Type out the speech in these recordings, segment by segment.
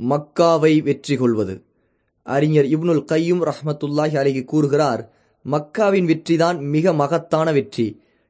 மக்காவை வெற்றி கொள்வது. அறிஞர் இப்னுல் கையும் ரஹ்மத்துல்லாஹி அலிகி கூறுகிறார் மக்காவின் வெற்றிதான் மிக மகத்தான வெற்றி.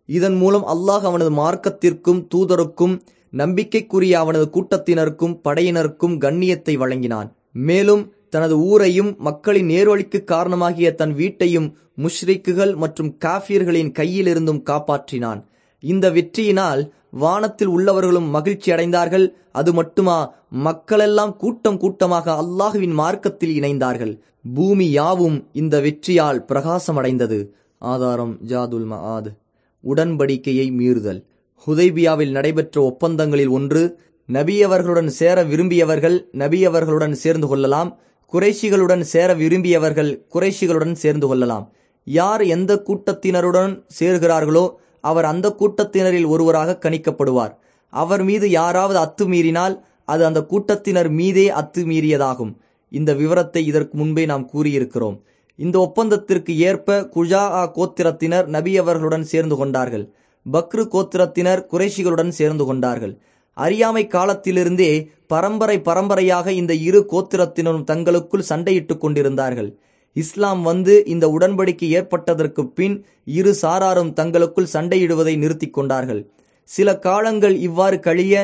இதன் மூலம் அல்லாஹ் அவனது மார்க்கத்திற்கும் தூதருக்கும் நம்பிக்கைக்குரிய அவனது கூட்டத்தினருக்கும் படையினருக்கும் கண்ணியத்தை வழங்கினான். மேலும் தனது ஊரையும் மக்களின் நேர்வழிக்கு காரணமாகிய தன் வீட்டையும் முஷ்ரிக்குகள் மற்றும் காஃபியர்களின் கையிலிருந்தும் காப்பாற்றினான். இந்த வெற்றியினால் வானத்தில் உள்ளவர்களும் மகிழ்ச்சி அடைந்தார்கள். அது மட்டுமா மக்களெல்லாம் கூட்டம் கூட்டமாக அல்லாஹுவின் மார்க்கத்தில் இணைந்தார்கள். பூமி யாவும் இந்த வெற்றியால் பிரகாசமடைந்தது. ஆதாரம் ஜாதுல் மஆத். உடன்படிக்கையை மீறுதல். ஹுதைபியாவில் நடைபெற்ற ஒப்பந்தங்களில் ஒன்று நபியவர்களுடன் சேர விரும்பியவர்கள் நபியவர்களுடன் சேர்ந்து கொள்ளலாம். குறைஷிகளுடன் சேர விரும்பியவர்கள் குறைஷிகளுடன் சேர்ந்து கொள்ளலாம். யார் எந்த கூட்டத்தினருடன் சேர்கிறார்களோ அவர் அந்த கூட்டத்தினரில் ஒருவராக கணிக்கப்படுவார். அவர் மீது யாராவது அத்துமீறினால் அது அந்த கூட்டத்தினர் மீதே அத்துமீறியதாகும் இந்த விவரத்தை இதற்கு முன்பே நாம் கூறியிருக்கிறோம். இந்த ஒப்பந்தத்திற்கு ஏற்ப குஜா ஆ கோத்திரத்தினர் நபி அவர்களுடன் சேர்ந்து கொண்டார்கள். பக்ரு கோத்திரத்தினர் குறைஷிகளுடன் சேர்ந்து கொண்டார்கள். அறியாமை காலத்திலிருந்தே பரம்பரை பரம்பரையாக இந்த இரு கோத்திரத்தினரும் தங்களுக்குள் சண்டையிட்டுக் கொண்டிருந்தார்கள். இஸ்லாம் வந்து இந்த உடன்படிக்கை ஏற்பட்டதற்கு பின் இரு சாராரும் தங்களுக்குள் சண்டையிடுவதை நிறுத்தி கொண்டார்கள். சில காலங்கள் இவ்வாறு கழிய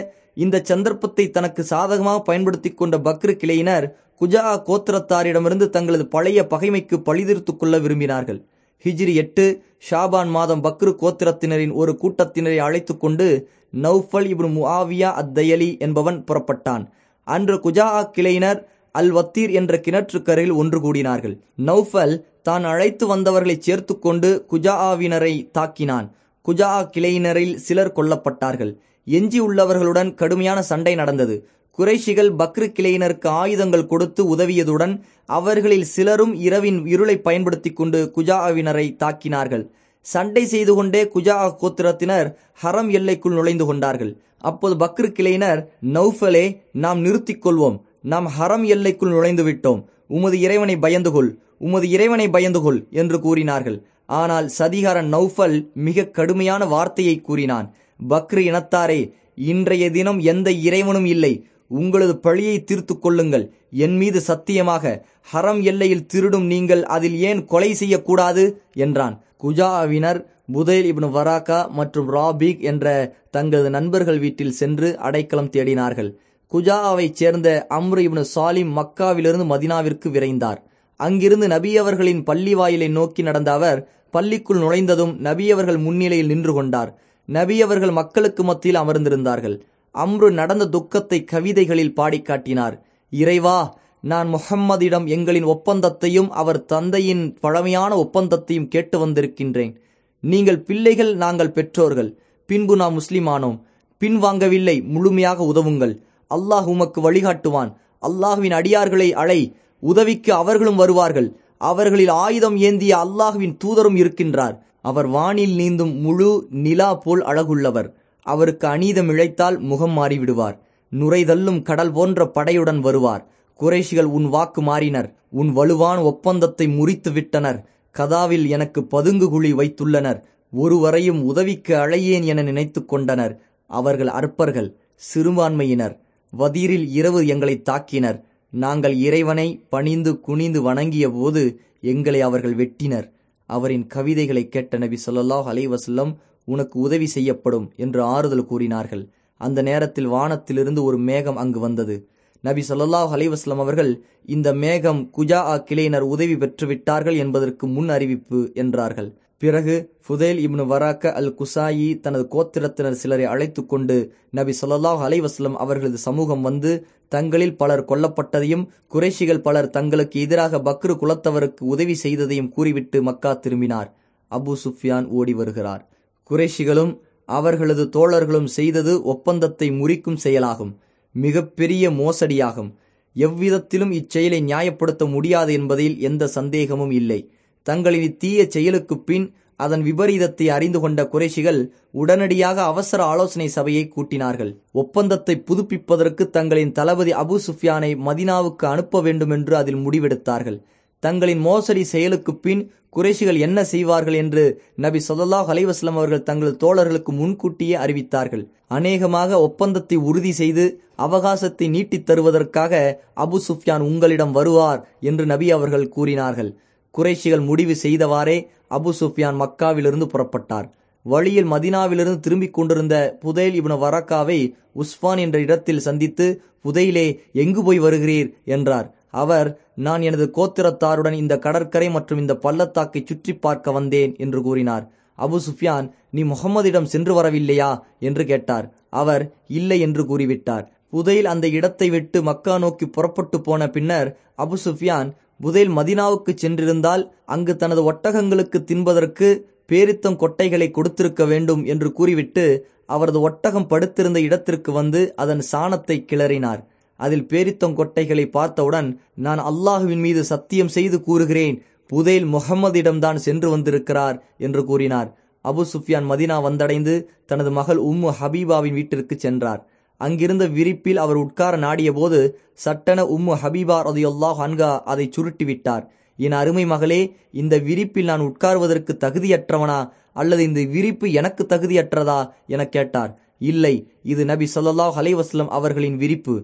இந்த சந்தர்ப்பத்தை தனக்கு சாதகமாக பயன்படுத்தி கொண்ட பக்ரு கிளையினர் குஜா கோத்திரத்தாரிடமிருந்து தங்களது பழைய பகைமைக்கு பழிதீர்த்துக் கொள்ள விரும்பினார்கள். ஹிஜ்ரி எட்டு ஷாபான் மாதம் பக்ரு கோத்திரத்தினரின் ஒரு கூட்டத்தினரை அழைத்து கொண்டு நௌஃபல் இப்னு முஆவியா அத்தயலி என்பவன் புறப்பட்டான். அன்று குஜா கிளையினர் அல் வத்தீர் என்ற கிணற்றுக்கரையில் ஒன்று கூடினார்கள். நௌஃபல் தான் அழைத்து வந்தவர்களை சேர்த்து கொண்டு குஜாவினரை தாக்கினான். குஜா கிளையினரில் சிலர் கொல்லப்பட்டார்கள். எஞ்சி உள்ளவர்களுடன் கடுமையான சண்டை நடந்தது. குறைஷிகள் பக்ரு கிளையினருக்கு ஆயுதங்கள் கொடுத்து உதவியதுடன் அவர்களில் சிலரும் இரவின் இருளை பயன்படுத்தி கொண்டு குஜாவினரை தாக்கினார்கள். சண்டை செய்து கொண்டே குஜா கோத்திரத்தினர் ஹரம் எல்லைக்குள் நுழைந்து கொண்டார்கள். அப்போது பக்ரு கிளையினர் நௌஃபலே நாம் நிறுத்திக் கொள்வோம். நாம் ஹரம் எல்லைக்குள் நுழைந்து விட்டோம் உமது இறைவனை பயந்து கொள் உமது இறைவனை பயந்து கொள் என்று கூறினார்கள். ஆனால் சதிகாரன் நௌஃபல் மிக கடுமையான வார்த்தையை கூறினான். பக்ரு இனத்தாரே இன்றைய தினம் எந்த இறைவனும் இல்லை. உங்களது பழியை தீர்த்து கொள்ளுங்கள். என் மீது சத்தியமாக ஹரம் எல்லையில் திருடும் நீங்கள் அதில் ஏன் கொலை செய்யக்கூடாது? என்றான். குஜாவினர் புதைல் இப்னு வராக்கா மற்றும் ராபிக் என்ற தங்களது நண்பர்கள் வீட்டில் சென்று அடைக்கலம் தேடினார்கள். குஜாவைச் சேர்ந்த அம்ரு இப்னு சாலிம் மக்காவிலிருந்து மதினாவிற்கு விரைந்தார். அங்கிருந்து நபியவர்களின் பள்ளி வாயிலை நோக்கி நடந்த அவர் பள்ளிக்குள் நுழைந்ததும் நபியவர்கள் முன்னிலையில் நின்று கொண்டார். நபியவர்கள் மக்களுக்கு மத்தியில் அமர்ந்திருந்தார்கள். அம்ரு நடந்த துக்கத்தை கவிதைகளில் பாடி காட்டினார். இறைவா நான் முகம்மதிடம் எங்களின் ஒப்பந்தத்தையும் அவர் தந்தையின் பழமையான ஒப்பந்தத்தையும் கேட்டு வந்திருக்கின்றேன். நீங்கள் பிள்ளைகள் நாங்கள் பெற்றோர்கள். பின்பு நாம் முஸ்லிமானோம் பின்வாங்கவில்லை முழுமையாக உதவுங்கள். அல்லாஹ் உமக்கு வழிகாட்டுவான். அல்லாஹுவின் அடியார்களை அழை. உதவிக்கு அவர்களும் வருவார்கள். அவர்களில் ஆயுதம் ஏந்திய அல்லாஹுவின் தூதரும் இருக்கின்றார். அவர் வானில் நீந்தும் முழு நிலா போல் அழகுள்ளவர். அவருக்கு அநீதம் இழைத்தால் முகம் மாறிவிடுவார். நுரைதள்ளும் கடல் போன்ற படையுடன் வருவார். குறைஷிகள் உன் வாக்கு மாறினர். உன் வலுவான ஒப்பந்தத்தை முறித்து விட்டனர். கதாவில் எனக்கு பதுங்கு குழி வைத்துள்ளனர். ஒருவரையும் உதவிக்கு அழையேன் என நினைத்து கொண்டனர். அவர்கள் அற்பர்கள் சிறுபான்மையினர். வதீரில் இரவு எங்களை தாக்கினர். நாங்கள் இறைவனை பணிந்து குனிந்து வணங்கிய போது எங்களை அவர்கள் வெட்டினர். அவரின் கவிதைகளை கேட்ட நபி சொல்லாஹ் அலைவசல்லம் உனக்கு உதவி செய்யப்படும் என்று ஆறுதல் கூறினார்கள். அந்த நேரத்தில் வானத்திலிருந்து ஒரு மேகம் அங்கு வந்தது. நபி சொல்லாஹ் அலைவாஸ்லம் அவர்கள் இந்த மேகம் குஜா ஆ கிளையினர் உதவி பெற்றுவிட்டார்கள் என்பதற்கு முன் அறிவிப்பு என்றார்கள். பிறகு ஃபுதேல் இப்னு வராக்க அல் குசாயி தனது கோத்திரத்தினர் சிலரை அழைத்து கொண்டு நபி சொல்லாஹ் அலைவாஸ்லம் அவர்களது சமூகம் வந்து தங்களில் பலர் கொல்லப்பட்டதையும் குறைஷிகள் பலர் தங்களுக்கு எதிராக பக்ரு குலத்தவருக்கு உதவி செய்ததையும் கூறிவிட்டு மக்கா திரும்பினார். அபு சுஃபியான் ஓடி வருகிறார். குறைஷிகளும் அவர்களது தோழர்களும் செய்தது ஒப்பந்தத்தை முறிக்கும் செயலாகும் மிகப்பெரிய மோசடியாகும். எவ்விதத்திலும் இச்செயலை நியாயப்படுத்த முடியாது என்பதில் எந்த சந்தேகமும் இல்லை. தங்களின் இத்தீய செயலுக்கு பின் அதன் விபரீதத்தை அறிந்து கொண்ட குறைஷிகள் உடனடியாக அவசர ஆலோசனை சபையை கூட்டினார்கள். ஒப்பந்தத்தை புதுப்பிப்பதற்கு தங்களின் தளபதி அபு சுஃபியானை மதினாவுக்கு அனுப்ப வேண்டும் என்று அதில் முடிவெடுத்தார்கள். தங்களின் மோசடி செயலுக்கு பின் குறைஷிகள் என்ன செய்வார்கள் என்று நபி சொல்லாஹ் அலைவாஸ்லம் அவர்கள் தங்கள் தோழர்களுக்கு முன்கூட்டியே அறிவித்தார்கள். அநேகமாக ஒப்பந்தத்தை உறுதி செய்து அவகாசத்தை நீட்டித் தருவதற்காக அபு சுஃப்யான் உங்களிடம் வருவார் என்று நபி அவர்கள் கூறினார்கள். குறைஷிகள் முடிவு செய்தவாறே அபு சுஃபியான் மக்காவிலிருந்து புறப்பட்டார். வழியில் மதினாவிலிருந்து திரும்பிக் கொண்டிருந்த புதைல் இவன வரக்காவை உஸ்வான் என்ற இடத்தில் சந்தித்து புதையிலே எங்கு போய் வருகிறீர்? என்றார். அவர் நான் எனது கோத்திரத்தாருடன் இந்த கடற்கரை மற்றும் இந்த பள்ளத்தாக்கை சுற்றி பார்க்க வந்தேன் என்று கூறினார். அபு சுஃபியான் நீ முகமதிடம் சென்று வரவில்லையா? என்று கேட்டார். அவர் இல்லை என்று கூறிவிட்டார். புதையில் அந்த இடத்தை விட்டு மக்கா நோக்கி புறப்பட்டு போன பின்னர் அபு சுஃபியான் புதைல் மதினாவுக்கு சென்றிருந்தால் அங்கு தனது ஒட்டகங்களுக்கு தின்பதற்கு பேரித்தம் கொட்டைகளை கொடுத்திருக்க வேண்டும் என்று கூறிவிட்டு அவரது ஒட்டகம் படுத்திருந்த இடத்திற்கு வந்து அதன் சாணத்தை கிளறினார். அதில் பேரித்தம் கொட்டைகளை பார்த்தவுடன் நான் அல்லாஹுவின் மீது சத்தியம் செய்து கூறுகிறேன். புதைல் முகமதிடம்தான் சென்று வந்திருக்கிறார் என்று கூறினார். அபு சுஃபியான் மதினா வந்தடைந்து தனது மகள் உம்மு ஹபீபாவின் வீட்டிற்கு சென்றார். அங்கிருந்த விரிப்பில் அவர் உட்கார நாடிய போது சட்டென உம்மு ஹபீபா ரதியுல்லாஹ் ஹன்கா அதை சுருட்டிவிட்டார். என் அருமை மகளே இந்த விரிப்பில் நான் உட்கார்வதற்கு தகுதியற்றவனா அல்லது இந்த விரிப்பு எனக்கு தகுதியற்றதா என கேட்டார். இல்லை இது நபி சொல்லாஹ் அலைவாஸ்லம் அவர்களின் விரிப்பு.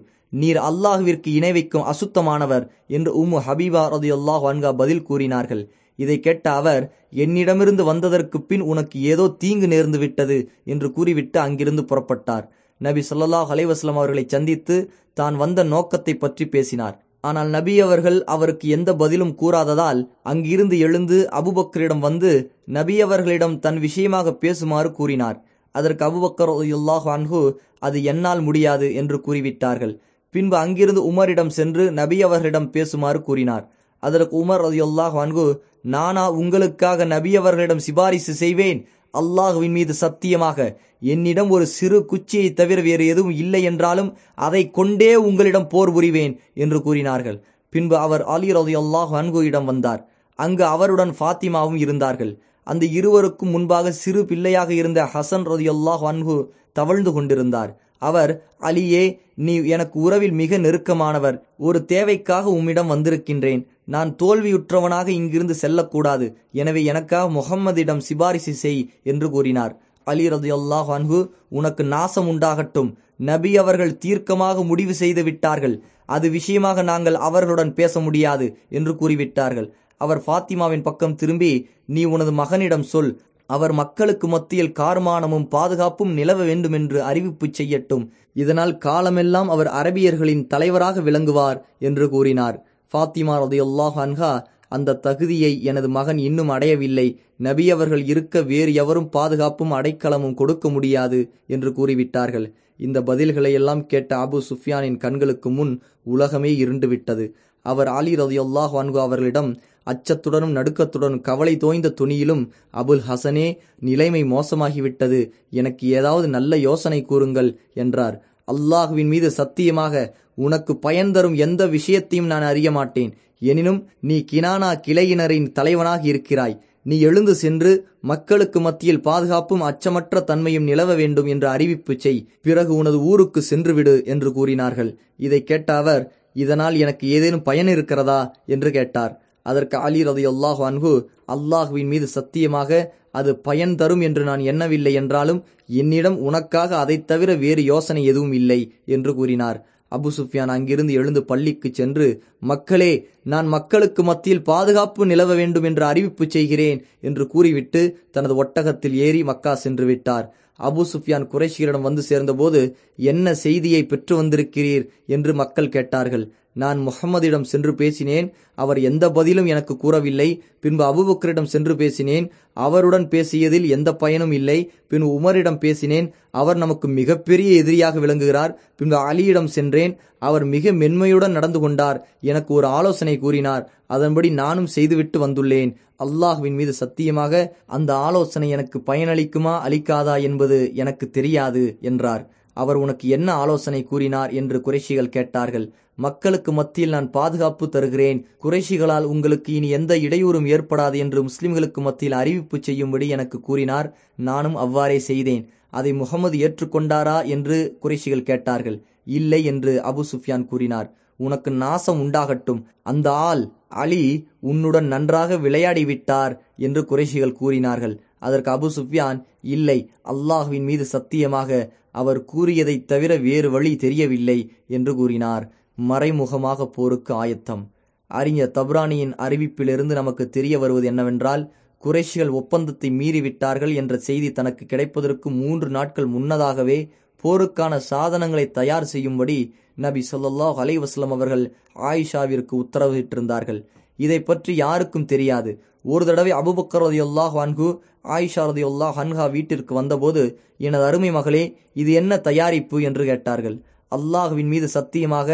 நீர் அல்லாஹுவிற்கு இணை வைக்கும் அசுத்தமானவர் என்று உம்மு ஹபீபா ரதியுல்லாஹ் ஹன்கா பதில் கூறினார்கள். இதை கேட்ட அவர் என்னிடமிருந்து வந்ததற்கு பின் உனக்கு ஏதோ தீங்கு நேர்ந்து விட்டது என்று கூறிவிட்டு அங்கிருந்து புறப்பட்டார். நபி சொல்லாஹ் அலைவாஸ்லம் அவர்களை சந்தித்து தான் வந்த நோக்கத்தை பற்றி பேசினார். ஆனால் நபி அவர்கள் அவருக்கு எந்த பதிலும் கூறாததால் அங்கிருந்து எழுந்து அபுபக்கரிடம் வந்து நபி அவர்களிடம் தன் விஷயமாக பேசுமாறு கூறினார். அதற்கு அபுபக்கர் யுல்லாஹ் அன்ஹு அது என்னால் முடியாது என்று கூறிவிட்டார்கள். பின்பு அங்கிருந்து உமரிடம் சென்று நபி அவர்களிடம் பேசுமாறு கூறினார். அதற்கு உமர் ரதியுல்லாஹ் வான்கு நானா உங்களுக்காக நபி அவர்களிடம் சிபாரிசு செய்வேன். அல்லாஹுவின் மீது சத்தியமாக என்னிடம் ஒரு சிறு குச்சியை தவிர வேறு எதுவும் இல்லை என்றாலும் அதை கொண்டே உங்களிடம் போர் புரிவேன் என்று கூறினார்கள். பின்பு அவர் அலி ரதி அல்லாஹ் அன்குயிடம் வந்தார். அங்கு அவருடன் ஃபாத்திமாவும் இருந்தார்கள். அந்த இருவருக்கும் முன்பாக சிறு பிள்ளையாக இருந்த ஹசன் ரதி அல்லாஹ் அன்ஹு தவழ்ந்து கொண்டிருந்தார். அவர் அலியே நீ எனக்கு உறவில் மிக நெருக்கமானவர். ஒரு தேவைக்காக உம்மிடம் வந்திருக்கின்றேன். நான் தோல்வியுற்றவனாக இங்கிருந்து செல்லக்கூடாது. எனவே எனக்காக முகம்மதிடம் சிபாரிசு செய் என்று கூறினார். அலி ரது அல்லாஹ் அன்ஹு உனக்கு நாசம் உண்டாகட்டும். நபி அவர்கள் தீர்க்கமாக முடிவு செய்து விட்டார்கள். அது விஷயமாக நாங்கள் அவர்களுடன் பேச முடியாது என்று கூறிவிட்டார்கள். அவர் ஃபாத்திமாவின் பக்கம் திரும்பி நீ உனது மகனிடம் சொல். அவர் மக்களுக்கு மத்தியில் கார்மானமும் பாதுகாப்பும் நிலவ வேண்டும் என்று அறிவிப்பு செய்யட்டும். இதனால் காலமெல்லாம் அவர் அரபியர்களின் தலைவராக விளங்குவார் என்று கூறினார். ஃபாத்திமா ரதியுல்லாஹ் அன்ஹா அந்த தகுதியை எனது மகன் இன்னும் அடையவில்லை. நபி அவர்கள் இருக்க வேறு எவரும் பாதுகாப்பும் அடைக்கலமும் கொடுக்க முடியாது என்று கூறிவிட்டார்கள். இந்த பதில்களை எல்லாம் கேட்ட அபு சுஃபியானின் கண்களுக்கு முன் உலகமே இருண்டுவிட்டது. அவர் அலி ரதியுல்லாஹ் அன்கு அவர்களிடம் அச்சத்துடனும் நடுக்கத்துடனும் கவலை தோய்ந்த துணியிலும் அபுல் ஹசனே நிலைமை மோசமாகிவிட்டது. எனக்கு ஏதாவது நல்ல யோசனை கூறுங்கள் என்றார். அல்லாஹுவின் மீது சத்தியமாக உனக்கு பயன் தரும் எந்த விஷயத்தையும் நான் அறிய மாட்டேன். எனினும் நீ கினானா கிளையினரின் தலைவனாக இருக்கிறாய். நீ எழுந்து சென்று மக்களுக்கு மத்தியில் பாதுகாப்பும் அச்சமற்ற தன்மையும் நிலவ வேண்டும் என்று அறிவிப்பு செய். பிறகு உனது ஊருக்கு சென்றுவிடு என்று கூறினார்கள். இதை கேட்ட அவர் இதனால் எனக்கு ஏதேனும் பயன் இருக்கிறதா? என்று கேட்டார். அதற்கு அலி ரதி அல்லாஹு அன்ஹு அல்லாஹுவின் மீது சத்தியமாக அது பயன் தரும் என்று நான் எண்ணவில்லை என்றாலும் என்னிடம் உனக்காக அதைத் தவிர வேறு யோசனை எதுவும் இல்லை என்று கூறினார். அபு சுஃபியான் அங்கிருந்து எழுந்து பள்ளிக்கு சென்று மக்களே நான் மக்களுக்கு மத்தியில் பாதுகாப்பு நிலவ வேண்டும் என்று அறிவிப்பு செய்கிறேன் என்று கூறிவிட்டு தனது ஒட்டகத்தில் ஏறி மக்கா சென்று விட்டார். அபு சுஃபியான் குறைஷியரிடம் வந்து சேர்ந்தபோது என்ன செய்தியை பெற்று வந்திருக்கிறீர்? என்று மக்கள் கேட்டார்கள். நான் முகம்மதிடம் சென்று பேசினேன். அவர் எந்த பதிலும் எனக்கு கூறவில்லை. பின்பு அபுபக்கரிடம் சென்று பேசினேன். அவருடன் பேசியதில் எந்த பயனும் இல்லை. பின் உமரிடம் பேசினேன். அவர் நமக்கு மிகப்பெரிய எதிரியாக விளங்குகிறார். பின்பு அலியிடம் சென்றேன். அவர் மிக மென்மையுடன் நடந்து கொண்டார். எனக்கு ஒரு ஆலோசனை கூறினார். அதன்படி நானும் செய்துவிட்டு வந்துள்ளேன். அல்லாஹுவின் மீது சத்தியமாக அந்த ஆலோசனை எனக்கு பயனளிக்குமா அளிக்காதா என்பது எனக்கு தெரியாது என்றார். அவர் உனக்கு என்ன ஆலோசனை கூறினார் என்று குறைஷிகள் கேட்டார்கள். மக்களுக்கு மத்தியில் நான் பாதுகாப்பு தருகிறேன். குறைஷிகளால் உங்களுக்கு இனி எந்த இடையூறும் ஏற்படாது என்று முஸ்லிம்களுக்கு மத்தியில் அறிவிப்பு செய்யும்படி எனக்கு கூறினார். நானும் அவ்வாறே செய்தேன். அதை முகமது ஏற்றுக்கொண்டாரா என்று குறைஷிகள் கேட்டார்கள். இல்லை என்று அபு சுஃபியான் கூறினார். உனக்கு நாசம் உண்டாகட்டும். அந்த ஆள் அலி உன்னுடன் நன்றாக விளையாடி விட்டார் என்று குறைஷிகள் கூறினார்கள். அதற்கு அபு சுஃபியான் இல்லை அல்லாஹுவின் மீது சத்தியமாக அவர் கூறியதைத் தவிர வேறு வழி தெரியவில்லை என்று கூறினார். மறைமுகமாக போருக்கு ஆயத்தம். அறிஞர் தப்ரானியின் அறிவிப்பிலிருந்து நமக்கு தெரிய வருவது என்னவென்றால் குறைஷிகள் ஒப்பந்தத்தை மீறிவிட்டார்கள் என்ற செய்தி தனக்கு கிடைப்பதற்கு மூன்று நாட்கள் முன்னதாகவே போருக்கான சாதனங்களை தயார் செய்யும்படி நபி சொல்லாஹ் அலைவாஸ்லம் அவர்கள் ஆயிஷாவிற்கு உத்தரவிட்டிருந்தார்கள். இதை பற்றி யாருக்கும் தெரியாது. ஒரு தடவை அபுபக்கர் ரதியுல்லாஹ் வான்கு ஆயிஷா ரதியுல்லாஹ் ஹன்ஹா வீட்டிற்கு வந்தபோது எனது அருமை மகளே இது என்ன தயாரிப்பு? என்று கேட்டார்கள். அல்லாஹுவின் மீது சத்தியமாக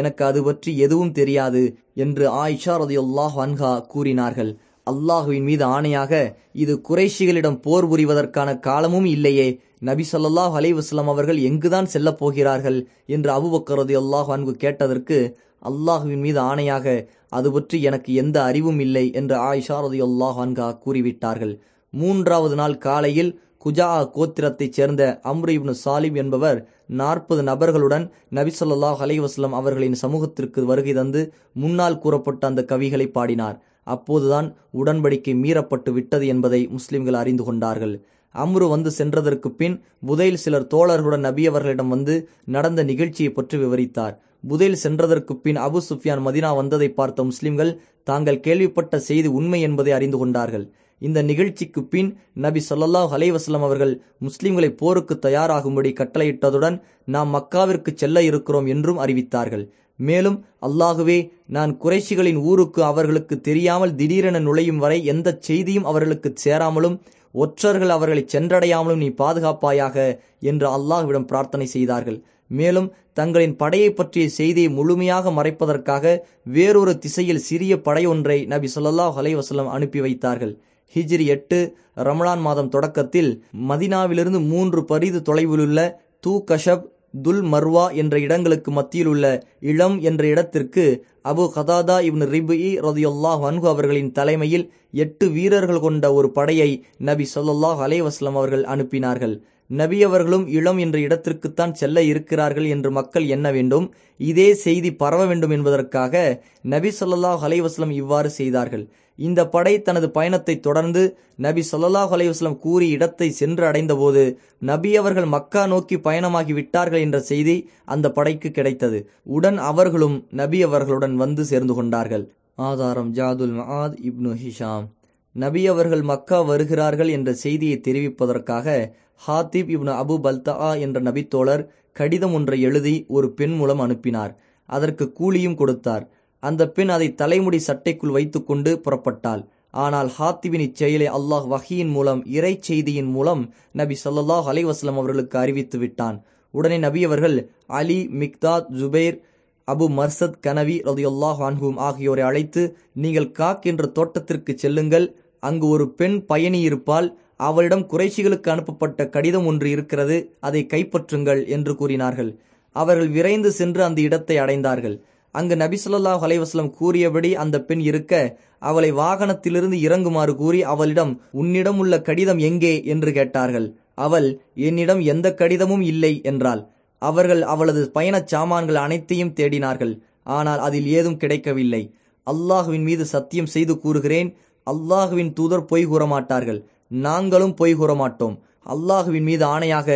எனக்கு அது பற்றி எதுவும் தெரியாது என்று ஆயிஷா ரதியுல்லாஹ் ஹன்ஹா கூறினார்கள். அல்லாஹுவின் மீது ஆணையாக இது குறைஷிகளிடம் போர் புரிவதற்கான காலமும் இல்லையே. நபி சொல்லாஹ் அலைவாஸ்லாம் அவர்கள் எங்குதான் செல்லப் போகிறார்கள் என்று அபுபக்கரது அல்லாஹ் அன்பு கேட்டதற்கு அல்லாஹுவின் மீது ஆணையாக அது பற்றி எனக்கு எந்த அறிவும் இல்லை என்று ஆயிஷா ரதி அல்லாஹ் அன்கா கூறிவிட்டார்கள். மூன்றாவது நாள் காலையில் குஜா கோத்திரத்தைச் சேர்ந்த அம்ரு இப்னு சாலிம் என்பவர் நாற்பது நபர்களுடன் நபிசல்லாஹ் அலைவாஸ்லம் அவர்களின் சமூகத்திற்கு வருகை தந்து முன்னால் கூறப்பட்ட அந்த கவிகளை பாடினார். அப்போதுதான் உடன்படிக்கை மீறப்பட்டு விட்டது என்பதை முஸ்லிம்கள் அறிந்து கொண்டார்கள். அம்ரு வந்து சென்றதற்கு பின் புதையில் சிலர் தோழர்களுடன் நபி அவர்களிடம் வந்து நடந்த நிகழ்ச்சியை பற்றி விவரித்தார். புதையில் சென்றதற்கு பின் அபு சுஃபியான் மதினா வந்ததை பார்த்த முஸ்லிம்கள் தாங்கள் கேள்விப்பட்ட செய்தி உண்மை என்பதை அறிந்து கொண்டார்கள். இந்த நிகழ்ச்சிக்கு பின் நபி சொல்லாஹ் அலைவாஸ்லாம் அவர்கள் முஸ்லிம்களை போருக்கு தயாராகும்படி கட்டளையிட்டதுடன் நாம் மக்காவிற்கு செல்ல இருக்கிறோம் என்றும் அறிவித்தார்கள். மேலும் அல்லாகுவே நான் குறைஷிகளின் ஊருக்கு அவர்களுக்கு தெரியாமல் திடீரென நுழையும் வரை எந்த செய்தியும் அவர்களுக்கு சேராமலும் ஒற்றர்கள் அவர்களை சென்றடையாமலும் நீ பாதுகாப்பாயாக என்று அல்லாஹ்விடம் பிரார்த்தனை செய்தார்கள். மேலும் தங்களின் படையை பற்றிய செய்தியை முழுமையாக மறைப்பதற்காக வேறொரு திசையில் சிறிய படை ஒன்றை நபி சொல்லாஹ் அலைவாஸ்லம் அனுப்பி வைத்தார்கள். ஹிஜ்ரி எட்டு ரமலான் மாதம் தொடக்கத்தில் மதினாவிலிருந்து மூன்று பரிது தொலைவிலுள்ள தூ கஷப் துல் மர்வா என்ற இடங்களுக்கு மத்தியில் உள்ள இளம் என்ற இடத்திற்கு அபு ஹதாதா இப்னு ரிபி ரதியுல்லாஹ் அன்ஹு அவர்களின் தலைமையில் எட்டு வீரர்கள் கொண்ட ஒரு படையை நபி சொல்லாஹ் அலைவாஸ்லம் அவர்கள் அனுப்பினார்கள். நபியவர்களும் இளம் என்ற இடத்திற்குத்தான் செல்ல இருக்கிறார்கள் என்று மக்கள் எண்ண வேண்டும். இதே செய்தி பரவ வேண்டும் என்பதற்காக நபி சொல்லாஹ் அலைவாஸ்லம் இவ்வாறு செய்தார்கள். இந்த படை தனது பயணத்தை தொடர்ந்து நபி சொல்லாஹ் அலைவாஸ்லம் கூறி இடத்தை சென்று அடைந்தபோது நபி அவர்கள் மக்கா நோக்கி பயணமாகி விட்டார்கள் என்ற செய்தி அந்த படைக்கு கிடைத்தது. உடன் அவர்களும் நபி அவர்களுடன் வந்து சேர்ந்து கொண்டார்கள். ஆதாரம் ஜாதுல் மஹாத் இப்னு ஹிஷாம். நபி அவர்கள் மக்கா வருகிறார்கள் என்ற செய்தியை தெரிவிப்பதற்காக ஹாத்திப் இப்னு அபு பல்தா என்ற நபித்தோழர் கடிதம் ஒன்றை எழுதி ஒரு பெண் மூலம் அனுப்பினார். அதற்கு கூலியும் கொடுத்தார். அந்த பெண் அதை தலைமுடி சட்டைக்குள் வைத்துக்கொண்டு புறப்பட்டாள். ஆனால் ஹாத்திபின் இச்செயலை அல்லாஹ் வஹியின் மூலம் இறை செய்தியின் மூலம் நபி சொல்லாஹ் அலைவாஸ்லம் அவர்களுக்கு அறிவித்து விட்டான். உடனே நபி அவர்கள் Ali Miqdad Zubair Abu Marthad Ghanawi ரதியுல்லாஹ் அன்ஹூம் ஆகியோரை அழைத்து நீங்கள் காக் என்ற தோட்டத்திற்கு செல்லுங்கள். அங்கு ஒரு பெண் பயணி இருப்பால் அவளிடம் குறைஷிகளுக்கு அனுப்பப்பட்ட கடிதம் ஒன்று இருக்கிறது அதை கைப்பற்றுங்கள் என்று கூறினார்கள். அவர்கள் விரைந்து சென்று அந்த இடத்தை அடைந்தார்கள். அங்கு நபிசல்லாஹ் அலைவாஸ்லம் கூறியபடி அந்த பெண் இருக்க அவளை வாகனத்திலிருந்து இறங்குமாறு கூறி அவளிடம் உன்னிடம் உள்ள கடிதம் எங்கே? என்று கேட்டார்கள். அவள் என்னிடம் எந்த கடிதமும் இல்லை என்றாள். அவர்கள் அவளது பயணச் சாமான்கள் அனைத்தையும் தேடினார்கள். ஆனால் அதில் ஏதும் கிடைக்கவில்லை. அல்லாஹுவின் மீது சத்தியம் செய்து கூறுகிறேன். அல்லாஹுவின் தூதர் பொய் கூறமாட்டார்கள். நாங்களும் பொய் கூற மாட்டோம் அல்லாஹுவின் மீது ஆணையாக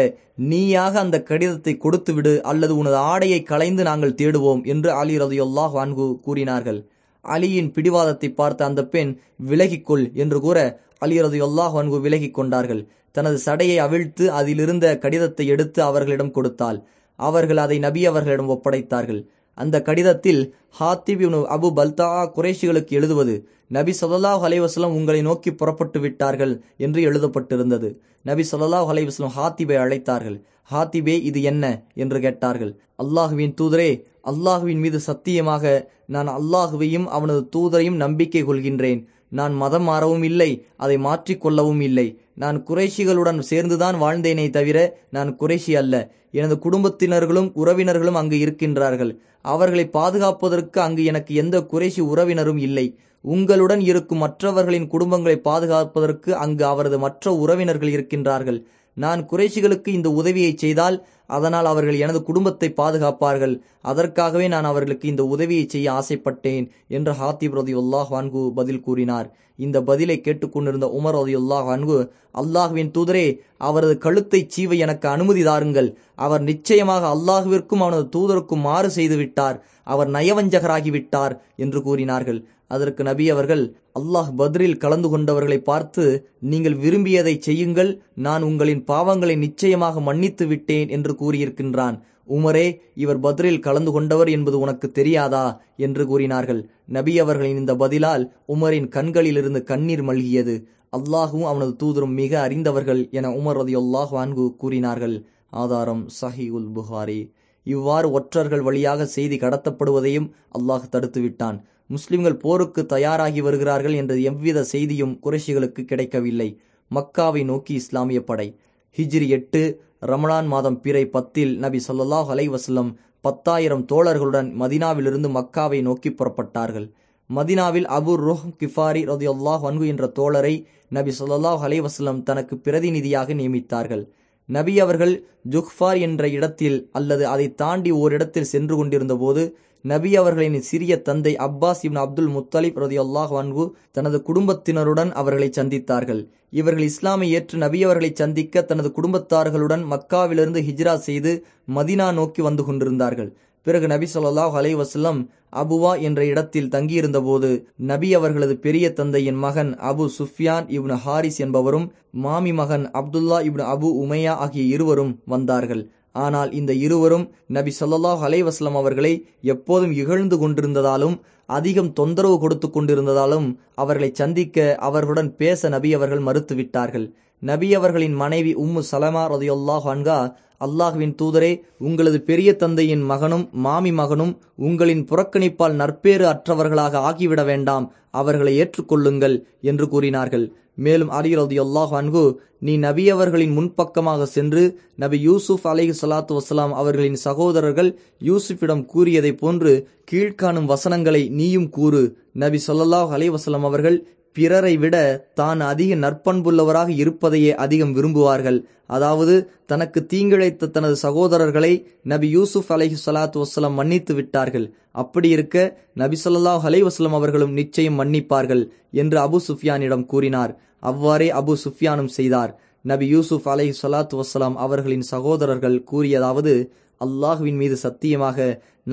நீயாக அந்த கடிதத்தை கொடுத்து விடு அல்லது உனது ஆடையை களைந்து நாங்கள் தேடுவோம் என்று அலி ரதையொல்லாஹ் வான்கு கூறினார்கள். அலியின் பிடிவாதத்தை பார்த்த அந்த பெண் விலகிக்கொள் என்று கூற அலி ரதையொல்லாஹ் வான்கு விலகிக் கொண்டார்கள். தனது சடையை அவிழ்த்து அதிலிருந்த கடிதத்தை எடுத்து அவர்களிடம் கொடுத்தாள். அவர்கள் அதை நபி அவர்களிடம் ஒப்படைத்தார்கள். அந்த கடிதத்தில் ஹாத்திப் அபு பல்தா குறைஷிகளுக்கு எழுதுவது நபி சொல்லாஹ் அலைவாஸ்லம் உங்களை நோக்கி புறப்பட்டு விட்டார்கள் என்று எழுதப்பட்டிருந்தது. நபி சொல்லாஹ் அலைவாஸ்லம் ஹாத்திபை அழைத்தார்கள். ஹாத்திபே இது என்ன? என்று கேட்டார்கள். அல்லாஹுவின் தூதரே அல்லாஹுவின் மீது சத்தியமாக நான் அல்லாஹுவையும் அவனது தூதரையும் நம்பிக்கை கொள்கின்றேன். நான் மதம் மாறவும் இல்லை அதை மாற்றிக்கொள்ளவும் இல்லை. நான் குறைஷிகளுடன் சேர்ந்துதான் வாழ்ந்தேனே தவிர நான் குறைஷி அல்ல. எனது குடும்பத்தினர்களும் உறவினர்களும் அங்கு இருக்கின்றார்கள். அவர்களை பாதுகாப்பதற்கு அங்கு எனக்கு எந்த குறைஷி உறவினரும் இல்லை. உங்களுடன் இருக்கும் மற்றவர்களின் குடும்பங்களை பாதுகாப்பதற்கு அங்கு அவரது மற்ற உறவினர்கள் இருக்கின்றார்கள். நான் குறைஷிகளுக்கு இந்த உதவியை செய்தால் அதனால் அவர்கள் எனது குடும்பத்தை பாதுகாப்பார்கள். அதற்காகவே நான் அவர்களுக்கு இந்த உதவியை செய்ய ஆசைப்பட்டேன் என்று ஹாத்திப் ரதியுல்லாஹ் வான்கு பதில் கூறினார். இந்த பதிலை கேட்டுக்கொண்டிருந்த உமர் ரதியுல்லாஹ் வான்கு அல்லாஹுவின் தூதரே அவரது கழுத்தை சீவ எனக்கு அனுமதி தாருங்கள். அவர் நிச்சயமாக அல்லாஹுவிற்கும் அவனது தூதருக்கும் மாறு செய்துவிட்டார். அவர் நயவஞ்சகராகிவிட்டார் என்று கூறினார்கள். அதற்கு நபி அவர்கள் அல்லாஹ் பத்ரில் கலந்து கொண்டவர்களை பார்த்து நீங்கள் விரும்பியதை செய்யுங்கள். நான் உங்களின் பாவங்களை நிச்சயமாக மன்னித்து விட்டேன் என்று கூறியிருக்கின்றான். உமரே இவர் பத்ரில் கலந்து கொண்டவர் என்பது உனக்கு தெரியாதா? என்று கூறினார்கள். நபி அவர்களின் இந்த பதிலால் உமரின் கண்களிலிருந்து கண்ணீர் மல்கியது. அல்லாஹும் அவனது தூதரும் மிக அறிந்தவர்கள் என உமர் ரதியுல்லாஹ் வான்கு கூறினார்கள். ஆதாரம் சஹி உல் புகாரி. இவ்வாறு ஒற்றர்கள் வழியாக செய்தி கடத்தப்படுவதையும் அல்லாஹ் தடுத்துவிட்டான். முஸ்லிம்கள் போருக்கு தயாராகி வருகிறார்கள் என்ற எவ்வித செய்தியும் குறைஷிகளுக்கு கிடைக்கவில்லை. மக்காவை நோக்கி இஸ்லாமிய படை. ஹிஜ்ரி எட்டு ரமலான் மாதம் பிறை பத்தில் நபி சொல்லாஹ் அலைவசல்லம் பத்தாயிரம் தோழர்களுடன் மதினாவிலிருந்து மக்காவை நோக்கி புறப்பட்டார்கள். மதினாவில் அபு ரோஹ் கிஃபாரி ரதியுல்லாஹ் வன்கு என்ற தோழரை நபி சொல்லாஹ் அலைவசல்லம் தனக்கு பிரதிநிதியாக நியமித்தார்கள். நபி அவர்கள் ஜுஹ்பார் என்ற இடத்தில் அல்லது அதை தாண்டி ஓரிடத்தில் சென்று கொண்டிருந்தபோது நபி அவர்களின் சிறிய தந்தை அப்பாஸ் இவன் அப்துல் முத்தலிப் ரதி அல்லாஹ் வன்கு தனது குடும்பத்தினருடன் அவர்களை சந்தித்தார்கள். இவர்கள் இஸ்லாமை ஏற்று நபி அவர்களை சந்திக்க தனது குடும்பத்தார்களுடன் மக்காவிலிருந்து ஹிஜ்ரா செய்து மதினா நோக்கி வந்து கொண்டிருந்தார்கள். பிறகு நபி சொல்லாஹ் அலை வசல்லம் அபுவா என்ற இடத்தில் தங்கியிருந்த போது நபி அவர்களது பெரிய தந்தையின் மகன் அபு சுஃபியான் இப்னு ஹாரிஸ் என்பவரும் மாமி மகன் அப்துல்லா இப்னு அபு உமையா ஆகிய இருவரும் வந்தார்கள். ஆனால் இந்த இருவரும் நபி சொல்லாஹ் அலைவாஸ்லம் அவர்களை எப்போதும் இகழ்ந்து கொண்டிருந்ததாலும் அதிகம் தொந்தரவு கொடுத்து கொண்டிருந்ததாலும் அவர்களை சந்திக்க அவர்களுடன் பேச நபி அவர்கள் மறுத்துவிட்டார்கள் நபி அவர்களின் மனைவி உம்மு சலமா ரதியுல்லாஹ் அன்கா அல்லாஹுவின் தூதரே உங்களது பெரிய தந்தையின் மகனும் மாமி மகனும் உங்களின் புறக்கணிப்பால் நற்பேறு அற்றவர்களாக ஆகிவிட வேண்டாம். அவர்களை ஏற்றுக்கொள்ளுங்கள் என்று கூறினார்கள். மேலும் அலி ரதியுல்லாஹ் அன்கு நீ நபி அவர்களின் முன்பக்கமாக சென்று நபி யூசுப் அலைஹி சலாத்து வசலாம் அவர்களின் சகோதரர்கள் யூசுஃபிடம் கூறியதைப் போன்று கீழ்காணும் வசனங்களை நீயும் கூறு. நபி சொல்லாஹ் அலை வசலாம் அவர்கள் பிறரை விட தான் அதிக நற்பண்புள்ளவராக இருப்பதையே அதிகம் விரும்புவார்கள். அதாவது தனக்கு தீங்கிழைத்த தனது சகோதரர்களை நபி யூசுப் அலஹி சலாத்து வசலம் மன்னித்து விட்டார்கள். அப்படி இருக்க நபி சொல்லாஹ் அலை வசலம் அவர்களும் நிச்சயம் மன்னிப்பார்கள் என்று அபு சுஃபியானிடம் கூறினார். அவ்வாறே அபு சுஃபியானும் செய்தார். நபி யூசுப் அலை சலாத்து வசலாம் அவர்களின் சகோதரர்கள் கூறியதாவது அல்லாஹுவின் மீது சத்தியமாக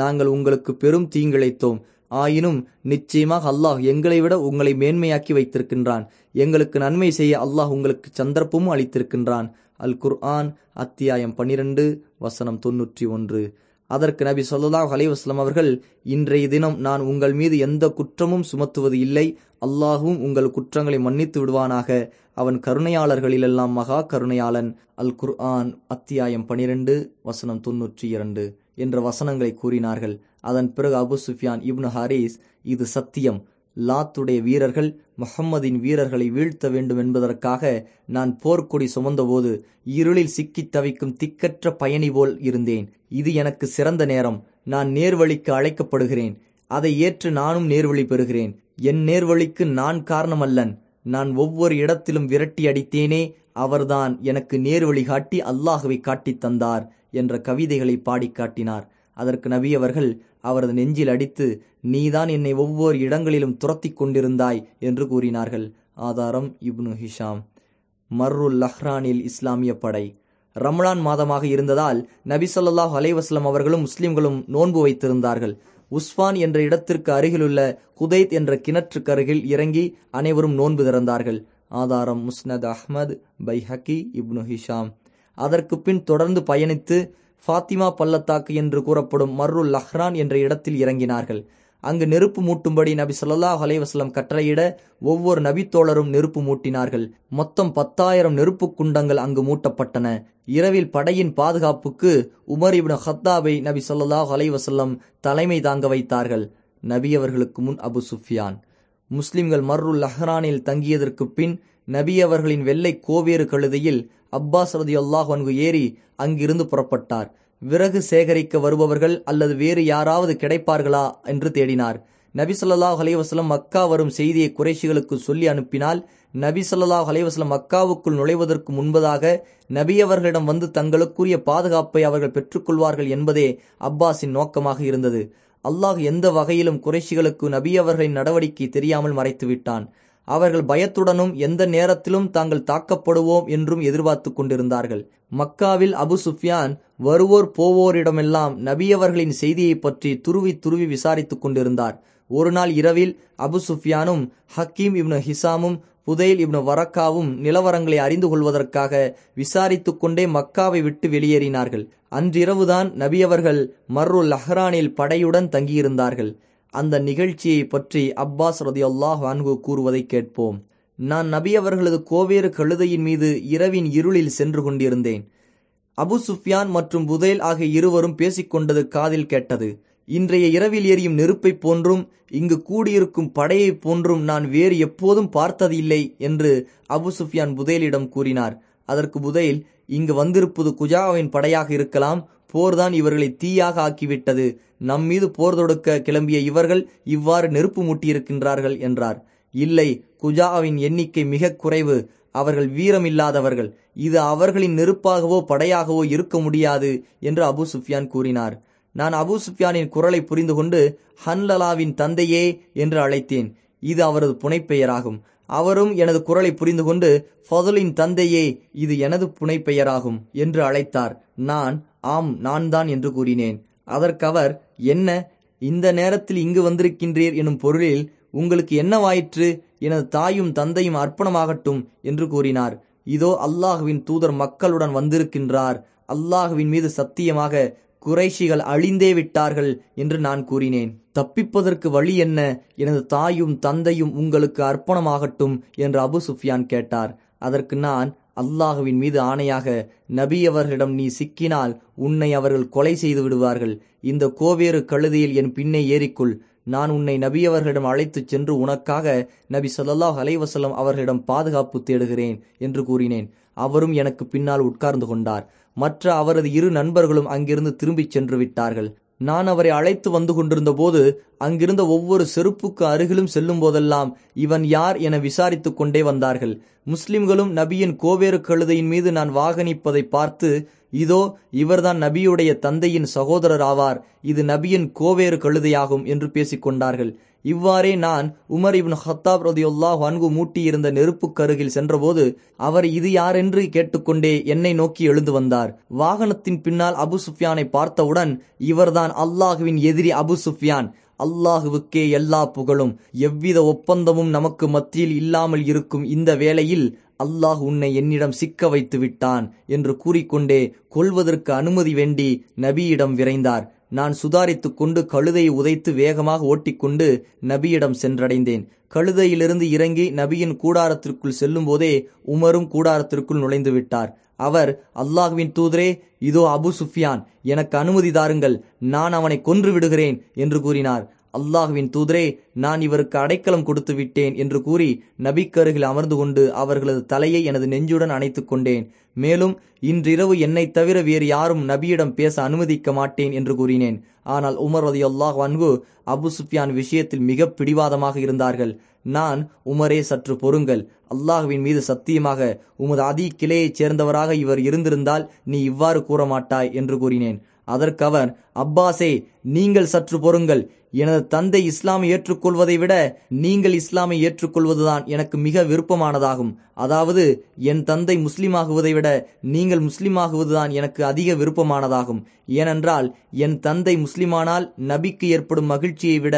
நாங்கள் உங்களுக்கு பெரும் தீங்கிழைத்தோம். ஆயினும் நிச்சயமாக அல்லாஹ் எங்களை விட உங்களை மேன்மையாக்கி வைத்திருக்கின்றான். எங்களுக்கு நன்மை செய்ய அல்லாஹ் உங்களுக்கு சந்தர்ப்பமும் அளித்திருக்கின்றான். அல் குர்ஆன் அத்தியாயம் பனிரெண்டு வசனம் தொன்னூற்றி ஒன்று. அதற்கு நபி சொல்லாஹ் அலைவாஸ்லாம் அவர்கள் இன்றைய தினம் நான் உங்கள் மீது எந்த குற்றமும் சுமத்துவது இல்லை. அல்லாஹும் உங்கள் குற்றங்களை மன்னித்து விடுவானாக. அவன் கருணையாளர்களிலெல்லாம் மகா கருணையாளன். அல் குர்ஆன் அத்தியாயம் பனிரெண்டு வசனம் தொன்னூற்றி இரண்டு என்ற வசனங்களை கூறினார்கள். அதன் பிறகு அபு சுஃபியான் இப்னு ஹாரிஸ் இது சத்தியம். லாத்துடைய வீரர்கள் முகம்மதின் வீரர்களை வீழ்த்த வேண்டும் என்பதற்காக நான் போர்க்கொடி சுமந்தபோது இருளில் சிக்கித் தவிக்கும் திக்கற்ற பயணி போல் இருந்தேன். இது எனக்கு சிறந்த நேரம். நான் நேர்வழிக்கு அழைக்கப்படுகிறேன். அதை ஏற்று நானும் நேர்வழி பெறுகிறேன். என் நேர்வழிக்கு நான் காரணமல்லன். நான் ஒவ்வொரு இடத்திலும் விரட்டி அடித்தேனே. அவர்தான் எனக்கு நேர்வழி காட்டி அல்லாஹுவை காட்டித் தந்தார் என்ற கவிதைகளை பாடி காட்டினார். அதற்கு நபி அவர்கள் அவரது நெஞ்சில் அடித்து நீதான் என்னை ஒவ்வொரு இடங்களிலும் துரத்தி கொண்டிருந்தாய் என்று கூறினார்கள். ஆதாரம் இப்னு ஹிஷாம். மர்ருல் லஹ்ரானில் இஸ்லாமிய படை. ரம்லான் மாதமாக இருந்ததால் நபி சொல்லாஹ் அலைவாஸ்லம் அவர்களும் முஸ்லிம்களும் நோன்பு வைத்திருந்தார்கள். உஸ்வான் என்ற இடத்திற்கு அருகிலுள்ள குதைத் என்ற கிணற்றுக்கு அருகில் இறங்கி அனைவரும் நோன்பு திறந்தார்கள். ஆதாரம் முஸ்னத் அஹ்மத் பைஹக்கி இப்னு ஹிஷாம். அதற்கு பின் தொடர்ந்து பயணித்து ஃபாத்திமா பள்ளத்தாக்கு என்று கூறப்படும் மர்ருல் லஹ்ரான் என்ற இடத்தில் இறங்கினார்கள். அங்கு நெருப்பு மூட்டும்படி நபி சொல்லாஹ் அலைவாஸ்லம் கட்டளையிட ஒவ்வொரு நபித்தோழரும் நெருப்பு மூட்டினார்கள். மொத்தம் பத்தாயிரம் நெருப்பு குண்டங்கள் அங்கு மூட்டப்பட்டன. இரவில் படையின் பாதுகாப்புக்கு உமர் இப்னு ஹத்தாவை நபி சொல்லாஹ் அலைவசல்லம் தலைமை தாங்க வைத்தார்கள். நபி அவர்களுக்கு முன் அபு சுஃபியான். முஸ்லிம்கள் மர்ருல் லஹ்ரானில் தங்கியதற்கு பின் நபி அவர்களின் வெள்ளை கோவேறு கழுதையில் அப்பாஸ் ரதி அல்லாஹ் அன்கு ஏறி அங்கிருந்து புறப்பட்டார். விறகு சேகரிக்க வருபவர்கள் அல்லது வேறு யாராவது கிடைப்பார்களா என்று தேடினார். நபி சொல்லாஹ் அலைவாஸ்லம் மக்கா வரும் செய்தியை குறைஷிகளுக்கு சொல்லி அனுப்பினால் நபி சொல்லாஹ் அலைவாஸ்லம் மக்காவுக்குள் நுழைவதற்கு முன்பதாக நபி அவர்களிடம் வந்து தங்களுக்குரிய பாதுகாப்பை அவர்கள் பெற்றுக்கொள்வார்கள் என்பதே அப்பாஸின் நோக்கமாக இருந்தது. அல்லாஹ் எந்த வகையிலும் குறைஷிகளுக்கு நபி அவர்களின் நடவடிக்கை தெரியாமல் மறைத்து விட்டான் அவர்கள் பயத்துடனும் எந்த நேரத்திலும் தாங்கள் தாக்கப்படுவோம் என்றும் எதிர்பார்த்து கொண்டிருந்தார்கள். மக்காவில் அபு சுஃபியான் வருவோர் போவோரிடமெல்லாம் நபியவர்களின் செய்தியை பற்றி துருவி துருவி விசாரித்துக் கொண்டிருந்தார். ஒரு நாள் இரவில் அபு சுஃபியானும் ஹக்கீம் இப்னு ஹிசாமும் புதையில் இப்னு வரக்காவும் நிலவரங்களை அறிந்து கொள்வதற்காக விசாரித்து கொண்டே மக்காவை விட்டு வெளியேறினார்கள். அன்றிரவுதான் நபியவர்கள் மர்ருல் அஹ்ரானில் படையுடன் தங்கியிருந்தார்கள். அந்த நிகழ்ச்சியை பற்றி அப்பாஸ் ரதியுல்லாஹ் அன்கு கூறுவதை கேட்போம். நான் நபி அவர்களது கோவேறு கழுதையின் மீது இரவின் இருளில் சென்று கொண்டிருந்தேன். அபு சுஃபியான் மற்றும் புதைல் ஆகிய இருவரும் பேசிக்கொண்டது காதில் கேட்டது. இன்றைய இரவில் எரியும் நெருப்பைப் போன்றும் இங்கு கூடியிருக்கும் படையைப் போன்றும் நான் வேறு எப்போதும் பார்த்ததில்லை என்று அபு சுஃபியான் புதைலிடம் கூறினார். அதற்கு புதைல் இங்கு வந்திருப்பது குஜாவின் படையாக இருக்கலாம் போர்தான் இவர்களை தீயாக ஆக்கிவிட்டது. நம் மீது போர் தொடுக்க கிளம்பிய இவர்கள் இவ்வாறு நெருப்பு மூட்டியிருக்கின்றார்கள் என்றார். இல்லை குஜாவின் எண்ணிக்கை மிக குறைவு. அவர்கள் வீரம் இல்லாதவர்கள் இது அவர்களின் நெருப்பாகவோ படையாகவோ இருக்க முடியாது என்று அபு சுஃபியான் கூறினார். நான் அபு சுஃபியானின் குரலை புரிந்து கொண்டு ஹன்லலாவின் தந்தையே என்று அழைத்தேன். இது அவரது புனைப்பெயராகும். அவரும் எனது குரலை புரிந்து கொண்டு ஃபதுலின் தந்தையே இது எனது புனைப்பெயராகும் என்று அழைத்தார். நான் ஆம் நான் தான் என்று கூறினேன். அதற்கவர் என்ன இந்த நேரத்தில் இங்கு வந்திருக்கின்றீர் எனும் பொருளில் உங்களுக்கு என்னவாயிற்று? எனது தாயும் தந்தையும் அர்ப்பணமாகட்டும் என்று கூறினார். இதோ அல்லாஹுவின் தூதர் மக்களுடன் வந்திருக்கின்றார். அல்லாஹுவின் மீது சத்தியமாக குறைஷிகள் அழிந்தே விட்டார்கள் என்று நான் கூறினேன். தப்பிப்பதற்கு வழி என்ன? எனது தாயும் தந்தையும் உங்களுக்கு அர்ப்பணமாகட்டும் என்று அபு சுஃபியான் கேட்டார். அதற்கு நான் அல்லாஹுவின் மீது ஆணையாக நபி அவர்களிடம் நீ சிக்கினால் உன்னை அவர்கள் கொலை செய்து விடுவார்கள். இந்த கோவேறு கழுதியில் என் பின்னே ஏறிக்குள். நான் உன்னை நபி அவர்களிடம் அழைத்துச் சென்று உனக்காக நபி ஸல்லல்லாஹு அலைவசலம் அவர்களிடம் பாதுகாப்பு தேடுகிறேன் என்று கூறினேன். அவரும் எனக்கு பின்னால் உட்கார்ந்து கொண்டார். மற்ற அவரது இரு நண்பர்களும் அங்கிருந்து திரும்பிச் சென்று விட்டார்கள். நான் அவரை அழைத்து வந்து கொண்டிருந்த போது அங்கிருந்த ஒவ்வொரு செருப்புக்கு அருகிலும் செல்லும் போதெல்லாம் இவன் யார் என விசாரித்துக் கொண்டே வந்தார்கள். முஸ்லிம்களும் நபியின் கோவேறு கழுதையின் மீது நான் வாகனிப்பதை பார்த்து இதோ இவர்தான் நபியுடைய தந்தையின் சகோதரர் ஆவார் இது நபியின் கோவேறு கழுதையாகும் என்று பேசிக்கொண்டார்கள். இவ்வாறே நான் உமர் இப்னு ஹத்தாப் ரதியுல்லா அன்கு மூட்டியிருந்த நெருப்புக்கருகில் சென்றபோது அவர் இது யாரென்று கேட்டுக்கொண்டே என்னை நோக்கி எழுந்து வந்தார். வாகனத்தின் பின்னால் அபு சுஃபியானை பார்த்தவுடன் இவர்தான் அல்லாஹுவின் எதிரி அபு சுஃபியான். அல்லாஹுவுக்கே எல்லா புகழும். எவ்வித ஒப்பந்தமும் நமக்கு மத்தியில் இல்லாமல் இருக்கும் இந்த வேளையில் அல்லாஹ் உன்னை என்னிடம் சிக்க வைத்து விட்டான் என்று கூறிக்கொண்டே கொள்வதற்கு அனுமதி வேண்டி நபியிடம் விரைந்தார். நான் சுதாரித்து கொண்டு கழுதையை உதைத்து வேகமாக ஓட்டிக்கொண்டு நபியிடம் சென்றடைந்தேன். கழுதையிலிருந்து இறங்கி நபியின் கூடாரத்திற்குள் செல்லும்போதே உமரும் கூடாரத்திற்குள் நுழைந்து விட்டார். அவர் அல்லாஹ்வின் தூதரே இதோ அபு சுஃபியான் எனக்கு அனுமதி தாருங்கள் நான் அவனை கொன்று விடுகிறேன் என்று கூறினார். அல்லாஹுவின் தூதரே நான் இவருக்கு அடைக்கலம் கொடுத்து விட்டேன் என்று கூறி நபிக்கருகில் அமர்ந்து கொண்டு அவர்களது தலையை எனது நெஞ்சுடன் அணைத்துக் கொண்டேன். மேலும் இன்றிரவு என்னை தவிர வேறு யாரும் நபியிடம் பேச அனுமதிக்க மாட்டேன் என்று கூறினேன். ஆனால் உமர் ரதி அல்லாஹ் அன்கு அபு சுஃபியான் விஷயத்தில் மிக பிடிவாதமாக இருந்தார்கள். நான் உமரே சற்று பொறுங்கள். அல்லாஹுவின் மீது சத்தியமாக உமது அதி கிளையைச் சேர்ந்தவராக இவர் இருந்திருந்தால் நீ இவ்வாறு கூற மாட்டாய் என்று கூறினேன். அதற்கவர் அப்பாஸே நீங்கள் சற்று பொறுங்கள். எனது தந்தை இஸ்லாமை ஏற்றுக்கொள்வதை விட நீங்கள் இஸ்லாமை ஏற்றுக்கொள்வதுதான் எனக்கு மிக விருப்பமானதாகும். அதாவது என் தந்தை முஸ்லீமாகுவதை விட நீங்கள் முஸ்லீமாகுவதுதான் எனக்கு அதிக விருப்பமானதாகும். ஏனென்றால் என் தந்தை முஸ்லிமானால் நபிக்கு ஏற்படும் மகிழ்ச்சியை விட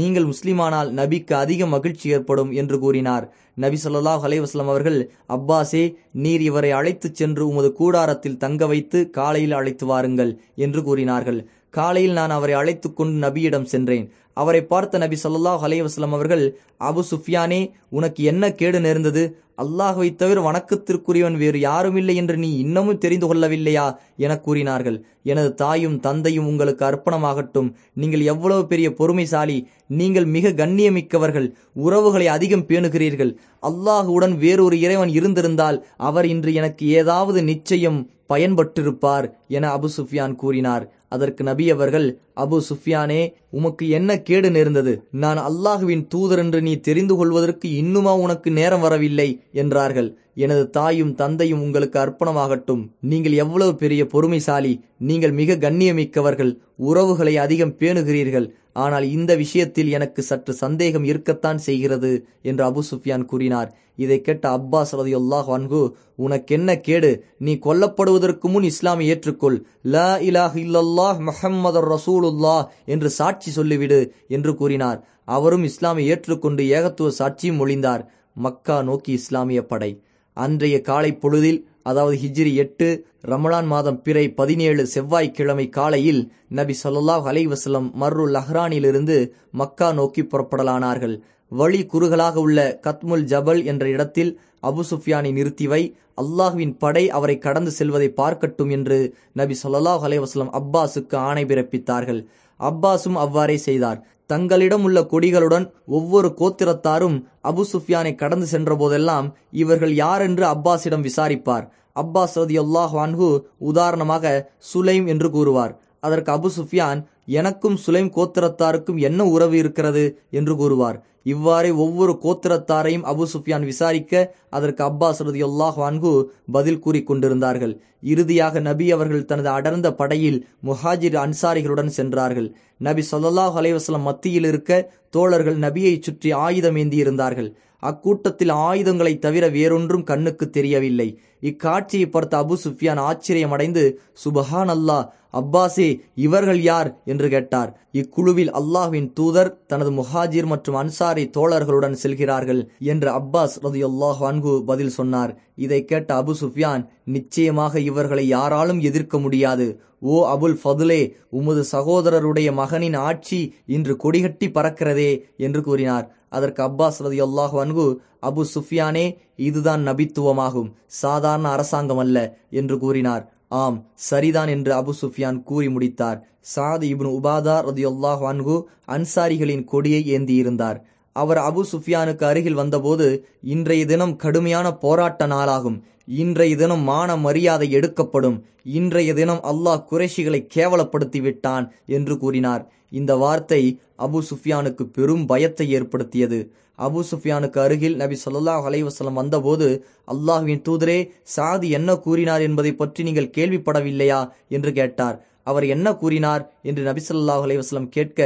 நீங்கள் முஸ்லிமானால் நபிக்கு அதிக மகிழ்ச்சி ஏற்படும் என்று கூறினார். நபி சொல்லாஹ் அலைவாஸ்லாம் அவர்கள் அப்பாஸே நீர் இவரை அழைத்துச் சென்று உமது கூடாரத்தில் தங்க வைத்து காலையில் அழைத்து வாருங்கள் என்று கூறினார்கள். காலையில் நான் அவரை அழைத்து கொண்டு நபியிடம் சென்றேன். அவரை பார்த்த நபி சொல்லாஹ் அலைவாஸ்லாம் அவர்கள் அபு சுஃபியானே உனக்கு என்ன கேடு நேர்ந்தது? அல்லாஹுவை தவிர வணக்கத்திற்குரியவன் வேறு யாருமில்லை என்று நீ இன்னமும் தெரிந்து கொள்ளவில்லையா? என கூறினார்கள். எனது தாயும் தந்தையும் உங்களுக்கு அர்ப்பணமாகட்டும். நீங்கள் எவ்வளவு பெரிய பொறுமைசாலி நீங்கள் மிக கண்ணியமிக்கவர்கள் உறவுகளை அதிகம் பேணுகிறீர்கள். அல்லாஹுடன் வேறொரு இறைவன் இருந்திருந்தால் அவர் இன்று எனக்கு ஏதாவது நிச்சயம் பயன்பட்டிருப்பார் என அபு சுஃபியான் கூறினார். அதற்கு நபி அவர்கள் அபு சுஃபியானே உமக்கு என்ன கேடு நேர்ந்தது? நான் அல்லாஹுவின் தூதர் என்று நீ தெரிந்து கொள்வதற்கு இன்னுமா உனக்கு நேரம் வரவில்லை? என்றார்கள். எனது தாயும் தந்தையும் உங்களுக்கு அர்ப்பணமாகட்டும். நீங்கள் எவ்வளவு பெரிய பொறுமைசாலி நீங்கள் மிக கண்ணியமிக்கவர்கள் உறவுகளை அதிகம் பேணுகிறீர்கள். ஆனால் இந்த விஷயத்தில் எனக்கு சற்று சந்தேகம் இருக்கத்தான் செய்கிறது என்று அபு சுஃபியான் கூறினார். இதை கேட்ட அப்பாஸ் ரதியுல்லாஹ் அன்கு உனக்கென்ன கேடு? நீ கொல்லப்படுவதற்கு முன் இஸ்லாமை ஏற்றுக்கொள். ல இலாஹ் இல்லல்லாஹ் முஹம்மது ரசூலுல்லா என்று சாட்சி சொல்லிவிடு என்று கூறினார். அவரும் இஸ்லாமை ஏற்றுக்கொண்டு ஏகத்துவ சாட்சியும் மொழிந்தார் மக்கா நோக்கி இஸ்லாமிய படை. அன்றைய காலை பொழுதில் அதாவது ஹிஜ்ரி எட்டு ரமலான் மாதம் பிறை பதினேழு செவ்வாய்க்கிழமை காலையில் நபி சொல்லாஹ் அலைவசலம் மர்ருல் அஹ்ரானிலிருந்து மக்கா நோக்கி புறப்படலானார்கள். வழி குறுகலாக உள்ள கத்முல் ஜபல் என்ற இடத்தில் அபு சுஃபியானை நிறுத்திவை அல்லாஹுவின் படை அவரை கடந்து செல்வதை பார்க்கட்டும் என்று நபி சொல்லாஹ் அலைவாஸ்லம் அப்பாஸுக்கு ஆணை பிறப்பித்தார்கள். அப்பாஸும் அவ்வாறே செய்தார். தங்களிடம் உள்ள கொடிகளுடன் ஒவ்வொரு கோத்திரத்தாரும் அபு சுஃபியானை கடந்து சென்ற போதெல்லாம் இவர்கள் யார் என்று அப்பாஸிடம் விசாரிப்பார். அப்பாஸ் ரதி அல்லாஹ் வான்ஹு உதாரணமாக சுலைம் என்று கூறுவார். அதற்கு அபு சுஃபியான் எனக்கும் சுலைம் கோத்திரத்தாருக்கும் என்ன உறவு இருக்கிறது? என்று கூறுவார். இவ்வாறே ஒவ்வொரு கோத்திரத்தாரையும் அபு சுஃபியான் விசாரிக்க அதற்கு அப்பாஸ் ரதி அல்லாஹ் வான்கு பதில் கூறி கொண்டிருந்தார்கள். இறுதியாக நபி அவர்கள் தனது அடர்ந்த படையில் முஹாஜிர் அன்சாரிகளுடன் சென்றார்கள். நபி சொல்லாஹ் அலைவாஸ்லம் மத்தியில் இருக்க தோழர்கள் நபியை சுற்றி ஆயுதம் ஏந்தி இருந்தார்கள். அக்கூட்டத்தில் ஆயுதங்களை தவிர வேறொன்றும் கண்ணுக்கு தெரியவில்லை. இக்காட்சியை பார்த்த அபு சுஃபியான் ஆச்சரியமடைந்து சுபஹான் அல்லாஹ் அப்பாஸே இவர்கள் யார்? என்று கேட்டார். இக்குழுவில் அல்லாஹ்வின் தூதர் தனது முஹாஜிர் மற்றும் அன்சாரி தோழர்களுடன் செல்கிறார்கள் என்று அப்பாஸ் ரதியுல்லாஹ் அன்கு பதில் சொன்னார். இதை கேட்ட அபு சுஃபியான் நிச்சயமாக இவர்களை யாராலும் எதிர்க்க முடியாது. ஓ அபுல் ஃபதுலே உமது சகோதரருடைய மகனின் ஆட்சி இன்று கொடிகட்டி பறக்கிறதே என்று கூறினார். அதற்கு அப்பாஸ் ரதி அல்லாஹ் அன்கு அபு சுஃபியானே இதுதான் நபித்துவமாகும் சாதாரண அரசாங்கம் அல்ல என்று கூறினார். ஆம் சரிதான் என்று அபு சுஃபியான் கூறி முடித்தார். சாது இப்னு உபாதா ரதியுல்லாஹ் அன்கு அன்சாரிகளின் கொடியை ஏந்தியிருந்தார். அவர் அபு சுஃபியானுக்கு அருகில் வந்தபோது இன்றைய தினம் கடுமையான போராட்ட நாளாகும். இன்றைய தினம் மான மரியாதை எடுக்கப்படும். இன்றைய தினம் அல்லாஹ் குறைஷிகளை கேவலப்படுத்தி விட்டான் என்று கூறினார். இந்த வார்த்தை அபு சுஃபியானுக்கு பெரும் பயத்தை ஏற்படுத்தியது. அபு சுஃபியானுக்கு அருகில் நபி சொல்லா அலைவசலம் வந்தபோது அல்லாஹுவின் தூதரே சாதி என்ன கூறினார் என்பதை பற்றி நீங்கள் கேள்விப்படவில்லையா? என்று கேட்டார். அவர் என்ன கூறினார்? என்று நபி சொல்லாஹ் அலைவாஸ்லம் கேட்க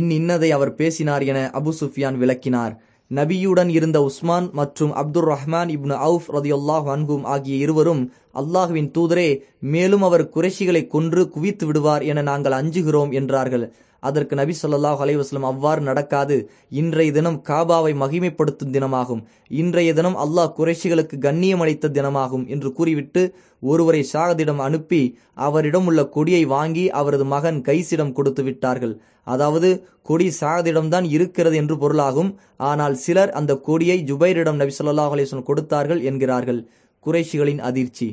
இன்னின்னதை அவர் பேசினார் என அபு சுஃபியான் விளக்கினார். நபியுடன் இருந்த உஸ்மான் மற்றும் அப்துல் ரஹ்மான் இப்னு அவுஃப் ரதியுல்லாஹ் அன்கும் ஆகிய இருவரும் அல்லாஹுவின் தூதரே மேலும் அவர் குறைஷிகளை கொன்று குவித்து விடுவார் என நாங்கள் அஞ்சுகிறோம் என்றார்கள். அதற்கு நபி சொல்லாஹ் அலைவாஸ்லம் அவ்வாறு நடக்காது. இன்றைய தினம் காபாவை மகிமைப்படுத்தும் தினமாகும். இன்றைய தினம் அல்லாஹ் குறைஷிகளுக்கு கண்ணியம் அளித்த தினமாகும் என்று கூறிவிட்டு ஒருவரை ஷாகதிடம் அனுப்பி அவரிடம் உள்ள கொடியை வாங்கி அவரது மகன் கைசிடம் கொடுத்து விட்டார்கள். அதாவது கொடி சாகதிடம்தான் இருக்கிறது என்று பொருளாகும். ஆனால் சிலர் அந்த கொடியை ஜுபைரிடம் நபி சொல்லாஹ் அலைவசம் கொடுத்தார்கள் என்கிறார்கள். குறைஷிகளின் அதிர்ச்சி.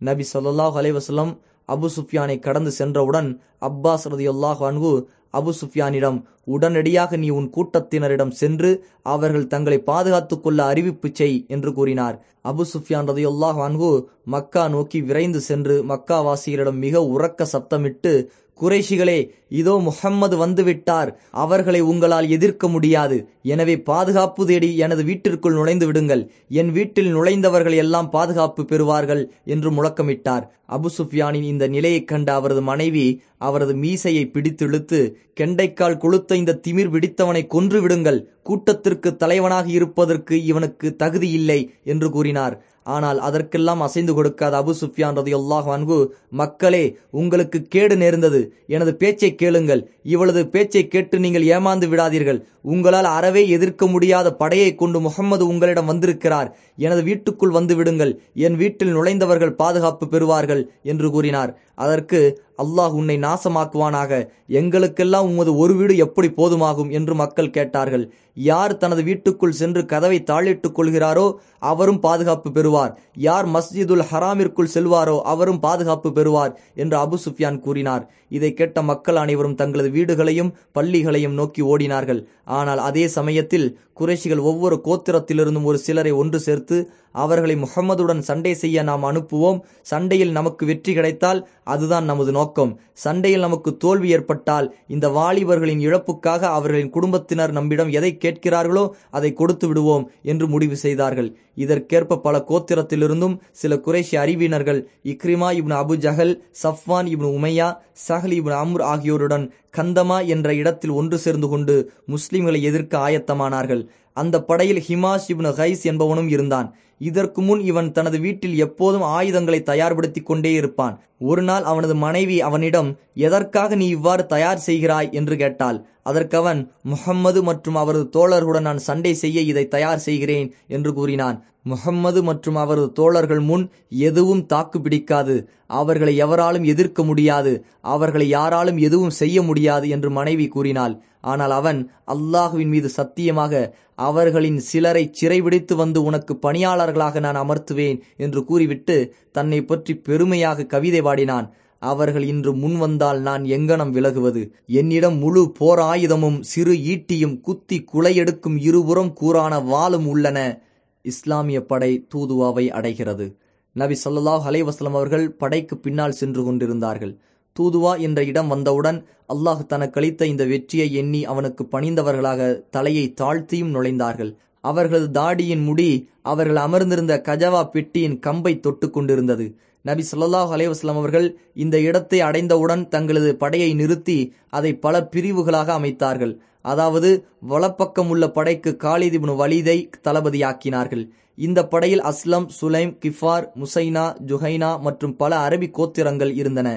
நபி சொல்லாஹ் அலைவசலம் அபு சுஃபியானை கடந்து சென்றவுடன் அப்பாஸ் ரதியுல்லாஹ் அன்கு அபு சுஃபியானிடம் உடனடியாக நீ உன் கூட்டத்தினரிடம் சென்று அவர்கள் தங்களை பாதுகாத்துக் கொள்ள அறிவிப்பு செய் என்று கூறினார். அபு சுஃபியான் ரதியுல்லாஹ் அன்கு மக்கா நோக்கி விரைந்து சென்று மக்கா வாசிகளிடம் மிக உறக்க சப்தமிட்டு குறைஷிகளே இதோ முஹம்மது வந்துவிட்டார். அவர்களை உங்களால் எதிர்க்க முடியாது. எனவே பாதுகாப்பு தேடி எனது வீட்டிற்குள் நுழைந்து விடுங்கள். என் வீட்டில் நுழைந்தவர்கள் எல்லாம் பாதுகாப்பு பெறுவார்கள் என்று முழக்கமிட்டார். அபு சுஃபியானின் இந்த நிலையைக் கண்ட அவரது மனைவி அவரது மீசையை பிடித்திழுத்து கெண்டைக்கால் கொளுத்த இந்த திமிர் பிடித்தவனை கொன்று விடுங்கள். கூட்டத்திற்கு தலைவனாக இருப்பதற்கு இவனுக்கு தகுதி இல்லை என்று கூறினார். ஆனால் அதற்கெல்லாம் அசைந்து கொடுக்காத அபு சுஃபியான் ரதி அல்லாஹ் அன்பு மக்களே உங்களுக்கு கேடு நேர்ந்தது. எனது பேச்சை கேளுங்கள். இவளது பேச்சை கேட்டு நீங்கள் ஏமாந்து விடாதீர்கள். உங்களால் அறவே எதிர்க்க முடியாத படையை கொண்டு முகம்மது உங்களிடம் வந்திருக்கிறார். எனது வீட்டுக்குள் வந்து விடுங்கள். என் வீட்டில் நுழைந்தவர்கள் பாதுகாப்பு பெறுவார்கள் என்று கூறினார். அதற்கு அல்லாஹ் உன்னை நாசமாக்குவானாக. எங்களுக்கெல்லாம் உமது ஒரு வீடு எப்படி போதுமாகும் என்று மக்கள் கேட்டார்கள். யார் தனது வீட்டுக்குள் சென்று கதவை தாளிட்டுக் கொள்கிறாரோ அவரும் பாதுகாப்பு பெறுவார். யார் மஸ்ஜிதுல் ஹராமிற்குள் செல்வாரோ அவரும் பாதுகாப்பு பெறுவார் என்று அபு சுஃபியான் கூறினார். இதை கேட்ட மக்கள் அனைவரும் தங்களது வீடுகளையும் பள்ளிகளையும் நோக்கி ஓடினார்கள். ஆனால் அதே சமயத்தில் குறைஷிகள் ஒவ்வொரு கோத்திரத்திலிருந்தும் ஒரு சிலரை ஒன்று சேர்த்து அவர்களை முகம்மதுடன் சண்டை செய்ய நாம் அனுப்புவோம். சண்டையில் நமக்கு வெற்றி கிடைத்தால் அதுதான் நமது நோக்கம். சண்டையில் நமக்கு தோல்வி ஏற்பட்டால் இந்த வாலிபர்களின் இழப்புக்காக அவர்களின் குடும்பத்தினர் நம்மிடம் எதை கேட்கிறார்களோ அதை கொடுத்து விடுவோம் என்று முடிவு செய்தார்கள். இதற்கேற்ப பல கோத்திரத்திலிருந்தும் சில குறைஷி அறிவினர்கள் இக்ரிமா இப்னு அபு ஜஹல் சஃப்வான் இப்னு உமையா சஹல் இப்னு அம்ர் ஆகியோருடன் கந்தமா என்ற இடத்தில் ஒன்று சேர்ந்து கொண்டு முஸ்லிம்களை எதிர்க்க ஆயத்தமானார்கள். அந்த படையில் ஹிமாஷ் இப்னு ஹைஸ் என்பவனும் இருந்தான். இதற்கு முன் இவன் தனது வீட்டில் எப்போதும் ஆயுதங்களை தயார்படுத்திக் கொண்டே இருப்பான். ஒரு நாள் அவனது மனைவி அவனிடம் எதற்காக நீ இவ்வாறு தயார் செய்கிறாய்? என்று கேட்டாள். அதற்கவன் முஹம்மது மற்றும் அவரது தோழர்களுடன் நான் சண்டை செய்ய இதை தயார் செய்கிறேன் என்று கூறினான். முகம்மது மற்றும் அவரது தோழர்கள் முன் எதுவும் தாக்கு பிடிக்காது. அவர்களை எவராலும் எதிர்க்க முடியாது. அவர்களை யாராலும் எதுவும் செய்ய முடியாது என்று மனைவி கூறினாள். ஆனால் அவன் அல்லாஹுவின் மீது சத்தியமாக அவர்களின் சிலரை சிறைபிடித்து வந்து உனக்கு பணியாளர்களாக நான் அமர்த்துவேன் என்று கூறிவிட்டு தன்னை பற்றி பெருமையாக கவிதை பாடினான். அவர்கள் இன்று முன் வந்தால் நான் எங்கனம் விலகுவது? என்னிடம் முழு போர் ஆயுதமும் சிறு ஈட்டியும் குத்தி குலையெடுக்கும் இருபுறம் கூறான வாளும் உள்ளன. இஸ்லாமிய படை தூதுவாவை அடைகிறது. நபி சொல்லாஹ் அலைவாஸ்லம் அவர்கள் படைக்கு பின்னால் சென்று கொண்டிருந்தார்கள். தூதுவா என்ற இடம் வந்தவுடன் அல்லாஹ் தனக்களித்த இந்த வெற்றியை எண்ணி அவனுக்கு பணிந்தவர்களாக தலையை தாழ்த்தியும் நுழைந்தார்கள். அவர்களது தாடியின் முடி அவர்கள் அமர்ந்திருந்த கஜவா பெட்டியின் கம்பை தொட்டு கொண்டிருந்தது. நபி சொல்லாஹ் அலேவாஸ்லாம் அவர்கள் இந்த இடத்தை அடைந்தவுடன் தங்களது படையை நிறுத்தி அதை பல பிரிவுகளாக அமைத்தார்கள். அதாவது வலப்பக்கம் உள்ள படைக்கு காலிதிபுன் வலிதை தளபதியாக்கினார்கள். இந்த படையில் அஸ்லம் சுலைம் கிஃபார் முசைனா ஜுஹைனா மற்றும் பல அரபி கோத்திரங்கள் இருந்தன.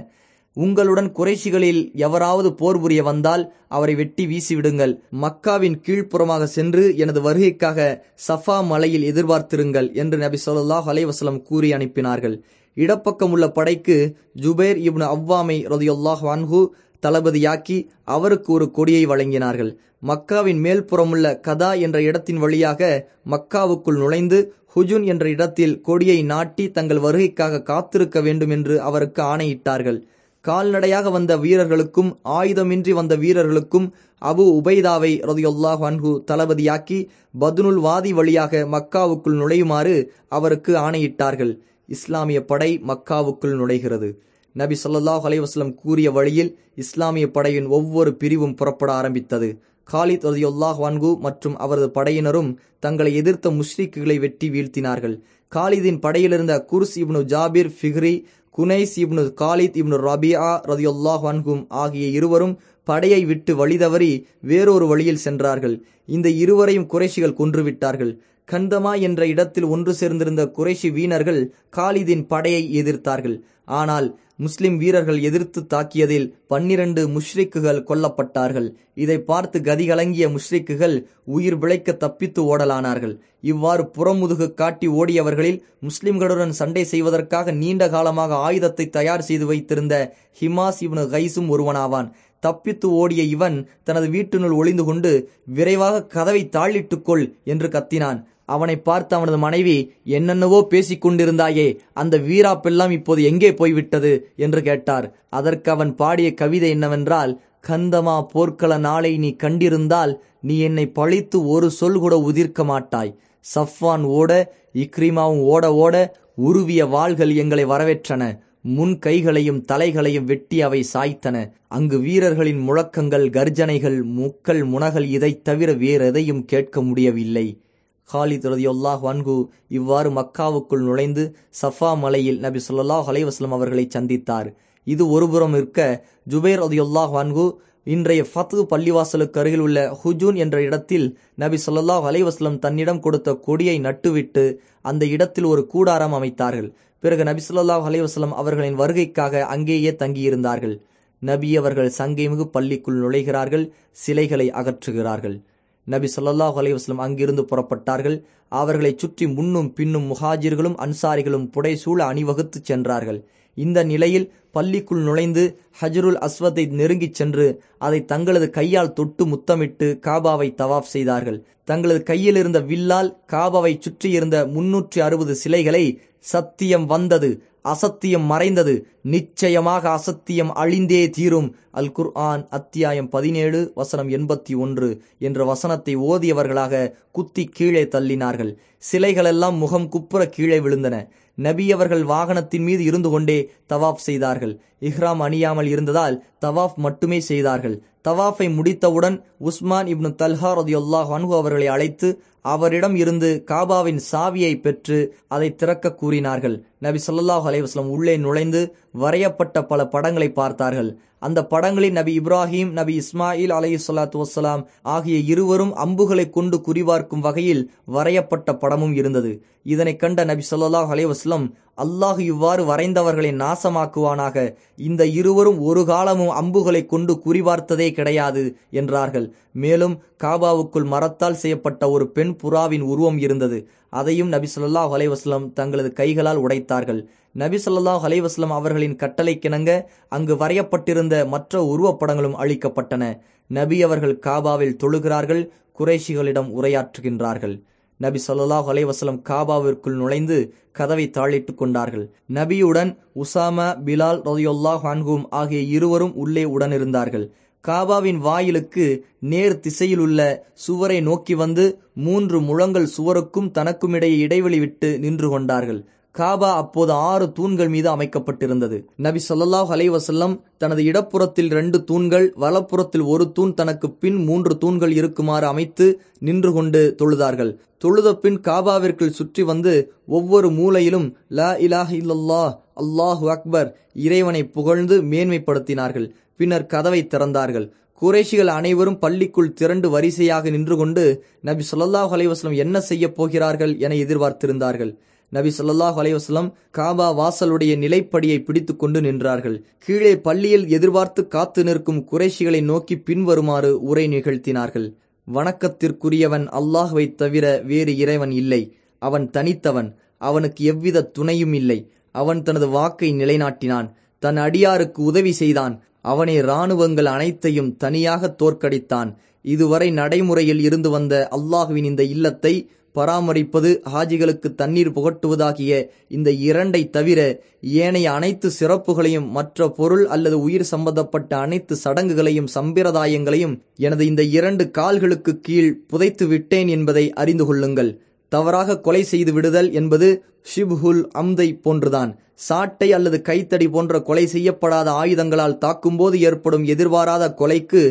உங்களுடன் குறைஷிகளில் எவராவது போர் புரிய வந்தால் அவரை வெட்டி வீசிவிடுங்கள். மக்காவின் கீழ்ப்புறமாக சென்று எனது வருகைக்காக சஃபா மலையில் எதிர்பார்த்திருங்கள் என்று நபி சொல்லாஹ் அலைவாஸ்லம் கூறி அனுப்பினார்கள். இடப்பக்கம் உள்ள படைக்கு ஜுபேர் இப்னு அவ்வாமை ரதியுல்லாஹ் வான்ஹு தளபதியாக்கி அவருக்கு ஒரு கொடியை வழங்கினார்கள். மக்காவின் மேல்புறமுள்ள கதா என்ற இடத்தின் வழியாக மக்காவுக்குள் நுழைந்து ஹுஜுன் என்ற இடத்தில் கொடியை நாட்டி தங்கள் வருகைக்காக காத்திருக்க வேண்டும் என்று அவருக்கு ஆணையிட்டார்கள். கால்நடையாக வந்த வீரர்களுக்கும் ஆயுதமின்றி வந்த வீரர்களுக்கும் அபு உபைதாவை ரதியுல்லாஹ் அன்ஹு தளபதியாக்கி பத்னுல் வாதி வழியாக மக்காவுக்குள் நுழையுமாறு அவருக்கு ஆணையிட்டார்கள். இஸ்லாமிய படை மக்காவுக்குள் நுழைகிறது. நபி சொல்லாஹ் அலைவாஸ்லம் கூறிய வழியில் இஸ்லாமிய படையின் ஒவ்வொரு பிரிவும் புறப்பட ஆரம்பித்தது. காலித் ரதியுல்லாஹ் வான்கு மற்றும் அவரது படையினரும் தங்களை எதிர்த்த முஷ்ரிக்குகளை வெட்டி வீழ்த்தினார்கள். காலிதின் படையிலிருந்த Kurz ibn Jabir Fihri Khunais ibn Khalid ibn Rabia ரதியுல்லாஹ் வான்கும் ஆகிய இருவரும் படையை விட்டு வழிதவறி வேறொரு வழியில் சென்றார்கள். இந்த இருவரையும் குறைஷிகள் கொன்றுவிட்டார்கள். கந்தமா என்ற இடத்தில் ஒன்று சேர்ந்திருந்த குறைஷி வீணர்கள் காலிதின் படையை எதிர்த்தார்கள். ஆனால் முஸ்லிம் வீரர்கள் எதிர்த்து தாக்கியதில் பன்னிரண்டு முஷ்ரிக்குகள் கொல்லப்பட்டார்கள். இதை பார்த்து கதிகலங்கிய முஷ்ரிக்குகள் உயிர் பிழைக்க தப்பித்து ஓடலானார்கள். இவ்வாறு புறமுதுகு காட்டி ஓடியவர்களில் முஸ்லிம்களுடன் சண்டை செய்வதற்காக நீண்ட காலமாக ஆயுதத்தை தயார் செய்து வைத்திருந்த ஹிமாஸ் இவனு கைசும் ஒருவனாவான். தப்பித்து ஓடிய இவன் தனது வீட்டினுள் ஒளிந்து கொண்டு விரைவாக கதவை தாளிட்டுக்கொள் என்று கத்தினான். அவனை பார்த்து அவனது மனைவி என்னென்னவோ பேசிக் கொண்டிருந்தாயே அந்த வீராப்பெல்லாம் இப்போது எங்கே போய்விட்டது? என்று கேட்டார். அதற்கு அவன் பாடிய கவிதை என்னவென்றால் கந்தமா போர்க்கள நாளை நீ கண்டிருந்தால் நீ என்னை பழித்து ஒரு சொல் கூட உதிர்க்க மாட்டாய். சஃப்வான் ஓட இக்ரிமாவும் ஓட ஓட உருவிய வாள்கள் எங்களை வரவேற்றன. முன் கைகளையும் தலைகளையும் வெட்டி அவை சாய்த்தன. அங்கு வீரர்களின் முழக்கங்கள் கர்ஜனைகள் முக்கள் முனகல் இதைத் தவிர வேறெதையும் கேட்க முடியவில்லை. ஹாலித் ரதியுல்லாஹ் வன்கு இவ்வாறு மக்காவுக்குள் நுழைந்து சஃபா மலையில் நபி சொல்லாஹ் அலைவாஸ்லம் அவர்களை சந்தித்தார். இது ஒருபுறம் இருக்க ஜுபேர் ரதியுல்லாஹ் வன்கு இன்றைய ஃபத்து பள்ளிவாசலுக்கு அருகில் உள்ள ஹுஜூன் என்ற இடத்தில் நபி சொல்லாஹ் அலைவாஸ்லம் தன்னிடம் கொடுத்த கொடியை நட்டுவிட்டு அந்த இடத்தில் ஒரு கூடாரம் அமைத்தார்கள். பிறகு நபி சொல்லாஹ் அலைவாஸ்லம் அவர்களின் வருகைக்காக அங்கேயே தங்கியிருந்தார்கள். நபி அவர்கள் சங்கைமிகு பள்ளிக்குள் நுழைகிறார்கள் சிலைகளை அகற்றுகிறார்கள். நபி சொல்லாஹ் அலைவாஸ்லம் அங்கிருந்து புறப்பட்டார்கள். அவர்களை சுற்றி முன்னும் பின்னும் முஹாஜிர்களும் அன்சாரிகளும் புடைசூழ அணிவகுத்து சென்றார்கள். இந்த நிலையில் பள்ளிக்குள் நுழைந்து ஹஜருல் அஸ்வத்தை நெருங்கிச் சென்று அதை தங்களது கையால் தொட்டு முத்தமிட்டு காபாவை தவாப் செய்தார்கள். தங்களது கையில் இருந்த வில்லால் காபாவை சுற்றியிருந்த முன்னூற்றி அறுபது சிலைகளை சத்தியம் வந்தது. அசத்தியம் மறைந்தது. நிச்சயமாக அசத்தியம் அழிந்தே தீரும். அல் குர்ஆன் அத்தியாயம் பதினேழு வசனம் எண்பத்தி ஒன்று என்ற வசனத்தை ஓதியவர்களாக குத்தி கீழே தள்ளினார்கள். சிலைகளெல்லாம் முகம் குப்புற கீழே விழுந்தன. நபி அவர்கள் வாகனத்தின் மீது இருந்து கொண்டே தவாஃப் செய்தார்கள். இஹ்ராம் அணியாமல் இருந்ததால் தவாஃப் மட்டுமே செய்தார்கள். தவாஃபை முடித்தவுடன் உஸ்மான் இப்னு தல்ஹா ரதியுல்லாஹ் அன்ஹு அவர்களை அழைத்து அவரிடம் இருந்து காபாவின் சாவியை பெற்று அதை திறக்க கூறினார்கள். நபி சொல்லாஹ் அலைவாஸ்லம் உள்ளே நுழைந்து வரையப்பட்ட பல படங்களை பார்த்தார்கள். அந்த படங்களில் நபி இப்ராஹிம் நபி இஸ்மாயில் அலை சொல்லாத்து வசலாம் ஆகிய இருவரும் அம்புகளை கொண்டு குறிபார்க்கும் வகையில் வரையப்பட்ட படமும் இருந்தது. இதனை கண்ட நபி சொல்லாஹ் அலைவாஸ்லம் அல்லாஹ் இவ்வாறு வரைந்தவர்களை நாசமாக்குவானாக? இந்த இருவரும் ஒரு காலமும் அம்புகளை கொண்டு குறிபார்த்ததே கிடையாது என்றார்கள். மேலும் காபாவுக்குள் மரத்தால் செய்யப்பட்ட ஒரு பெண் புறாவின் உருவம் இருந்தது. அதையும் நபி சொல்லாஹ் அலைவாஸ்லம் தங்களது கைகளால் உடைத்தார்கள். நபி சொல்லாஹ் அலைவாஸ்லம் அவர்களின் கட்டளைக்கிணங்க அங்கு வரையப்பட்டிருந்த மற்ற உருவப்படங்களும் அளிக்கப்பட்டன. நபி அவர்கள் காபாவில் தொழுகிறார்கள் குறைஷிகளிடம் உரையாற்றுகின்றார்கள். நபி சொல்லாஹ் அலைவாஸ்லம் காபாவிற்குள் நுழைந்து கதவை தாளிட்டு கொண்டார்கள். நபியுடன் உசாமா பிலால் ரதியுல்லாஹ் ஹான்ஹூம் ஆகிய இருவரும் உள்ளே உடனிருந்தார்கள். காபாவின் வாயிலுக்கு நேர் திசையிலுள்ள சுவரை நோக்கி வந்து மூன்று முழங்கள் சுவருக்கும் தனக்கும் இடையே இடைவெளி விட்டு நின்று கொண்டார்கள். காபா அப்போது ஆறு தூண்கள் மீது அமைக்கப்பட்டிருந்தது. நபி சொல்லாஹ் அலைவசல்லம் தனது இடப்புறத்தில் ரெண்டு தூண்கள் வலப்புறத்தில் ஒரு தூண் தனக்கு பின் மூன்று தூண்கள் இருக்குமாறு அமைத்து நின்று கொண்டு தொழுதார்கள். தொழுத பின் காபாவிற்குள் சுற்றி வந்து ஒவ்வொரு மூலையிலும் லா இலாஹ் இல்லல்லா அல்லாஹு அக்பர் இறைவனை புகழ்ந்து மேன்மைப்படுத்தினார்கள். பின்னர் கதவை திறந்தார்கள். குறைஷிகள் அனைவரும் பள்ளிக்குள் திரண்டு வரிசையாக நின்று கொண்டு நபி சொல்லாஹ் அலைவாஸ்லம் என்ன செய்ய போகிறார்கள் என எதிர்பார்த்திருந்தார்கள். நபி சொல்லாஹ் அலைவாஸ்லம் காபா வாசலுடைய நிலைப்படியை பிடித்து கொண்டு நின்றார்கள். கீழே பள்ளியில் எதிர்பார்த்து காத்து நிற்கும் குறைஷிகளை நோக்கி பின்வருமாறு உரை நிகழ்த்தினார்கள். வணக்கத்திற்குரியவன் அல்லாஹுவை தவிர வேறு இறைவன் இல்லை. அவன் தனித்தவன். அவனுக்கு எவ்வித துணையும் இல்லை. அவன் தனது வாக்கை நிலைநாட்டினான். தன் அடியாருக்கு உதவி செய்தான். அவனே இராணுவங்கள் அனைத்தையும் தனியாக தோற்கடித்தான். இதுவரை நடைமுறையில் இருந்து வந்த அல்லாஹுவின் இந்த இல்லத்தை பராமரிப்பது ஹாஜிகளுக்கு தண்ணீர் புகட்டுவதாகிய இந்த இரண்டை தவிர ஏனைய அனைத்து சிறப்புகளையும் மற்ற பொருள் அல்லது உயிர் சம்பந்தப்பட்ட அனைத்து சடங்குகளையும் சம்பிரதாயங்களையும் எனது இந்த இரண்டு கால்களுக்கு கீழ் புதைத்து விட்டேன் என்பதை அறிந்து கொள்ளுங்கள். தவறாக கொலை செய்து விடுதல் என்பது ஷிப்ஹுல் அம்தை போன்றுதான். சாட்டை அல்லது கைத்தடி போன்ற கொலை செய்யப்படாத ஆயுதங்களால் தாக்கும்போது ஏற்படும் எதிர்பாராத கொலைக்கு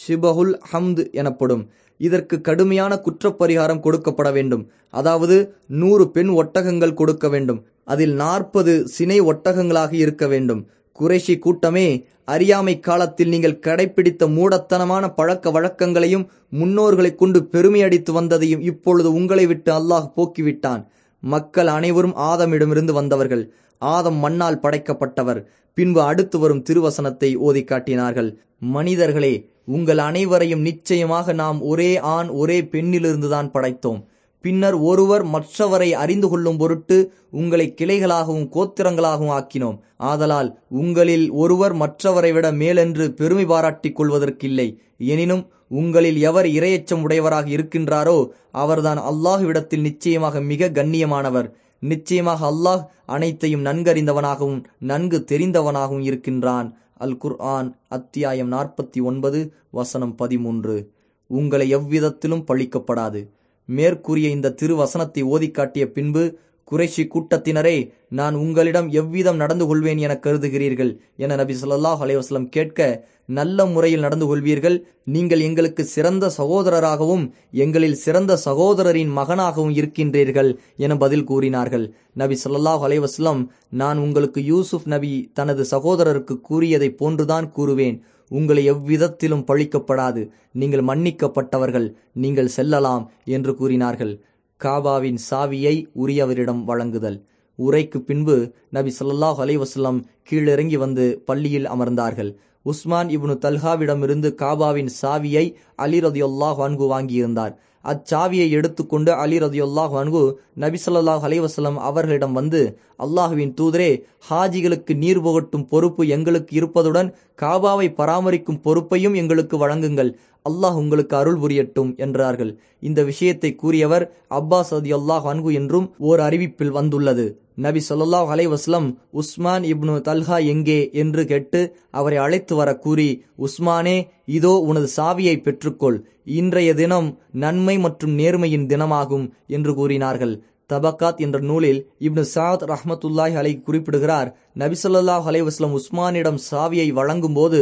ஷிபஹுல் ஹம்து எனப்படும். இதற்கு கடுமையான குற்றப்பரிகாரம் கொடுக்கப்பட வேண்டும். அதாவது நூறு பெண் ஒட்டகங்கள் கொடுக்க வேண்டும். அதில் நாற்பது சினை ஒட்டகங்களாக இருக்க வேண்டும். குறைஷி கூட்டமே அறியாமை காலத்தில் நீங்கள் கடைபிடித்த மூடத்தனமான பழக்க வழக்கங்களையும் முன்னோர்களை கொண்டு பெருமையடித்து வந்ததையும் இப்பொழுது உங்களை விட்டு அல்லாஹ் போக்கிவிட்டான். மக்கள் அனைவரும் ஆதமிடமிருந்து வந்தவர்கள். ஆதம் மண்ணால் படைக்கப்பட்டவர். பின்பு அடுத்து வரும் திருவசனத்தை ஓதி காட்டினார்கள். மனிதர்களே உங்கள் அனைவரையும் நிச்சயமாக நாம் ஒரே ஆண் ஒரே பெண்ணிலிருந்துதான் படைத்தோம். பின்னர் ஒருவர் மற்றவரை அறிந்து கொள்ளும் பொருட்டு உங்களை கிளைகளாகவும் கோத்திரங்களாகவும் ஆக்கினோம். ஆதலால் உங்களில் ஒருவர் மற்றவரை விட மேலென்று பெருமை பாராட்டிக் கொள்வதற்கில்லை. எனினும் உங்களில் எவர் இரையச்சம் உடையவராக இருக்கின்றாரோ அவர்தான் அல்லாஹுவிடத்தில் நிச்சயமாக மிக கண்ணியமானவர். நிச்சயமாக அல்லாஹ் அனைத்தையும் நன்கறிந்தவனாகவும் நன்கு தெரிந்தவனாகவும் இருக்கின்றான். அல் குர்ஆன் அத்தியாயம் நாற்பத்தி ஒன்பது வசனம் பதிமூன்று. உங்களை எவ்விதத்திலும் பழிக்கப்படாது. மேற்கூறிய இந்த திருவசனத்தை ஓதிக்காட்டிய பின்பு குறைஷி கூட்டத்தினரே நான் உங்களிடம் எவ்விதம் நடந்து கொள்வேன் என கருதுகிறீர்கள்? என நபி சொல்லாஹ் அலைவாஸ்லம் கேட்க நல்ல முறையில் நடந்து கொள்வீர்கள். நீங்கள் எங்களுக்கு சிறந்த சகோதரராகவும் எங்களில் சிறந்த சகோதரரின் மகனாகவும் இருக்கின்றீர்கள் என பதில் கூறினார்கள். நபி சொல்லாஹ் அலைவாஸ்லம் நான் உங்களுக்கு யூசுப் நபி தனது சகோதரருக்கு கூறியதை போன்றுதான் கூறுவேன். உங்களை எவ்விதத்திலும் பழிக்கப்படாது. நீங்கள் மன்னிக்கப்பட்டவர்கள். நீங்கள் செல்லலாம் என்று கூறினார்கள். காபாவின் சாவியை உரியவரிடம் வழங்குதல். உரைக்கு பின்பு நபி சொல்லாஹ் அலைவசல்லம் கீழிறங்கி வந்து பள்ளியில் அமர்ந்தார்கள். உஸ்மான் இப்னு தல்ஹாவிடமிருந்து காபாவின் சாவியை அலி ரதியுல்லாஹ் வான்கு வாங்கியிருந்தார். அச்சாவியை எடுத்துக்கொண்டு அலி ரதியுல்லாஹ் வான்கு நபிசல்லாஹ் அலைவசலம் அவர்களிடம் வந்து அல்லாஹுவின் தூதரே ஹாஜிகளுக்கு நீர் புகட்டும் பொறுப்பு எங்களுக்கு இருப்பதுடன் காபாவை பராமரிக்கும் பொறுப்பையும் எங்களுக்கு வழங்குங்கள். அல்லாஹ் உங்களுக்கு அருள் புரியட்டும் என்றார்கள். இந்த விஷயத்தை கூறியவர் அப்பாஸ் அதி அல்லாஹ் அன்கு என்றும் ஓர் அறிவிப்பில் வந்துள்ளது. நபி சொல்லாஹ் அலைவாஸ்லம் உஸ்மான் இப்னு தல்ஹா எங்கே என்று கேட்டு அவரை அழைத்து வர கூறி உஸ்மானே இதோ உனது சாவியை பெற்றுக்கொள். இன்றைய தினம் நன்மை மற்றும் நேர்மையின் தினமாகும் என்று கூறினார்கள். தபக்காத் என்ற நூலில் இப்னு சாத் ரஹமத்துல்லாஹி அலை குறிப்பிடுகிறார் நபிசல்லாஹ் அலைவாஸ்லம் உஸ்மானிடம் சாவியை வழங்கும் போது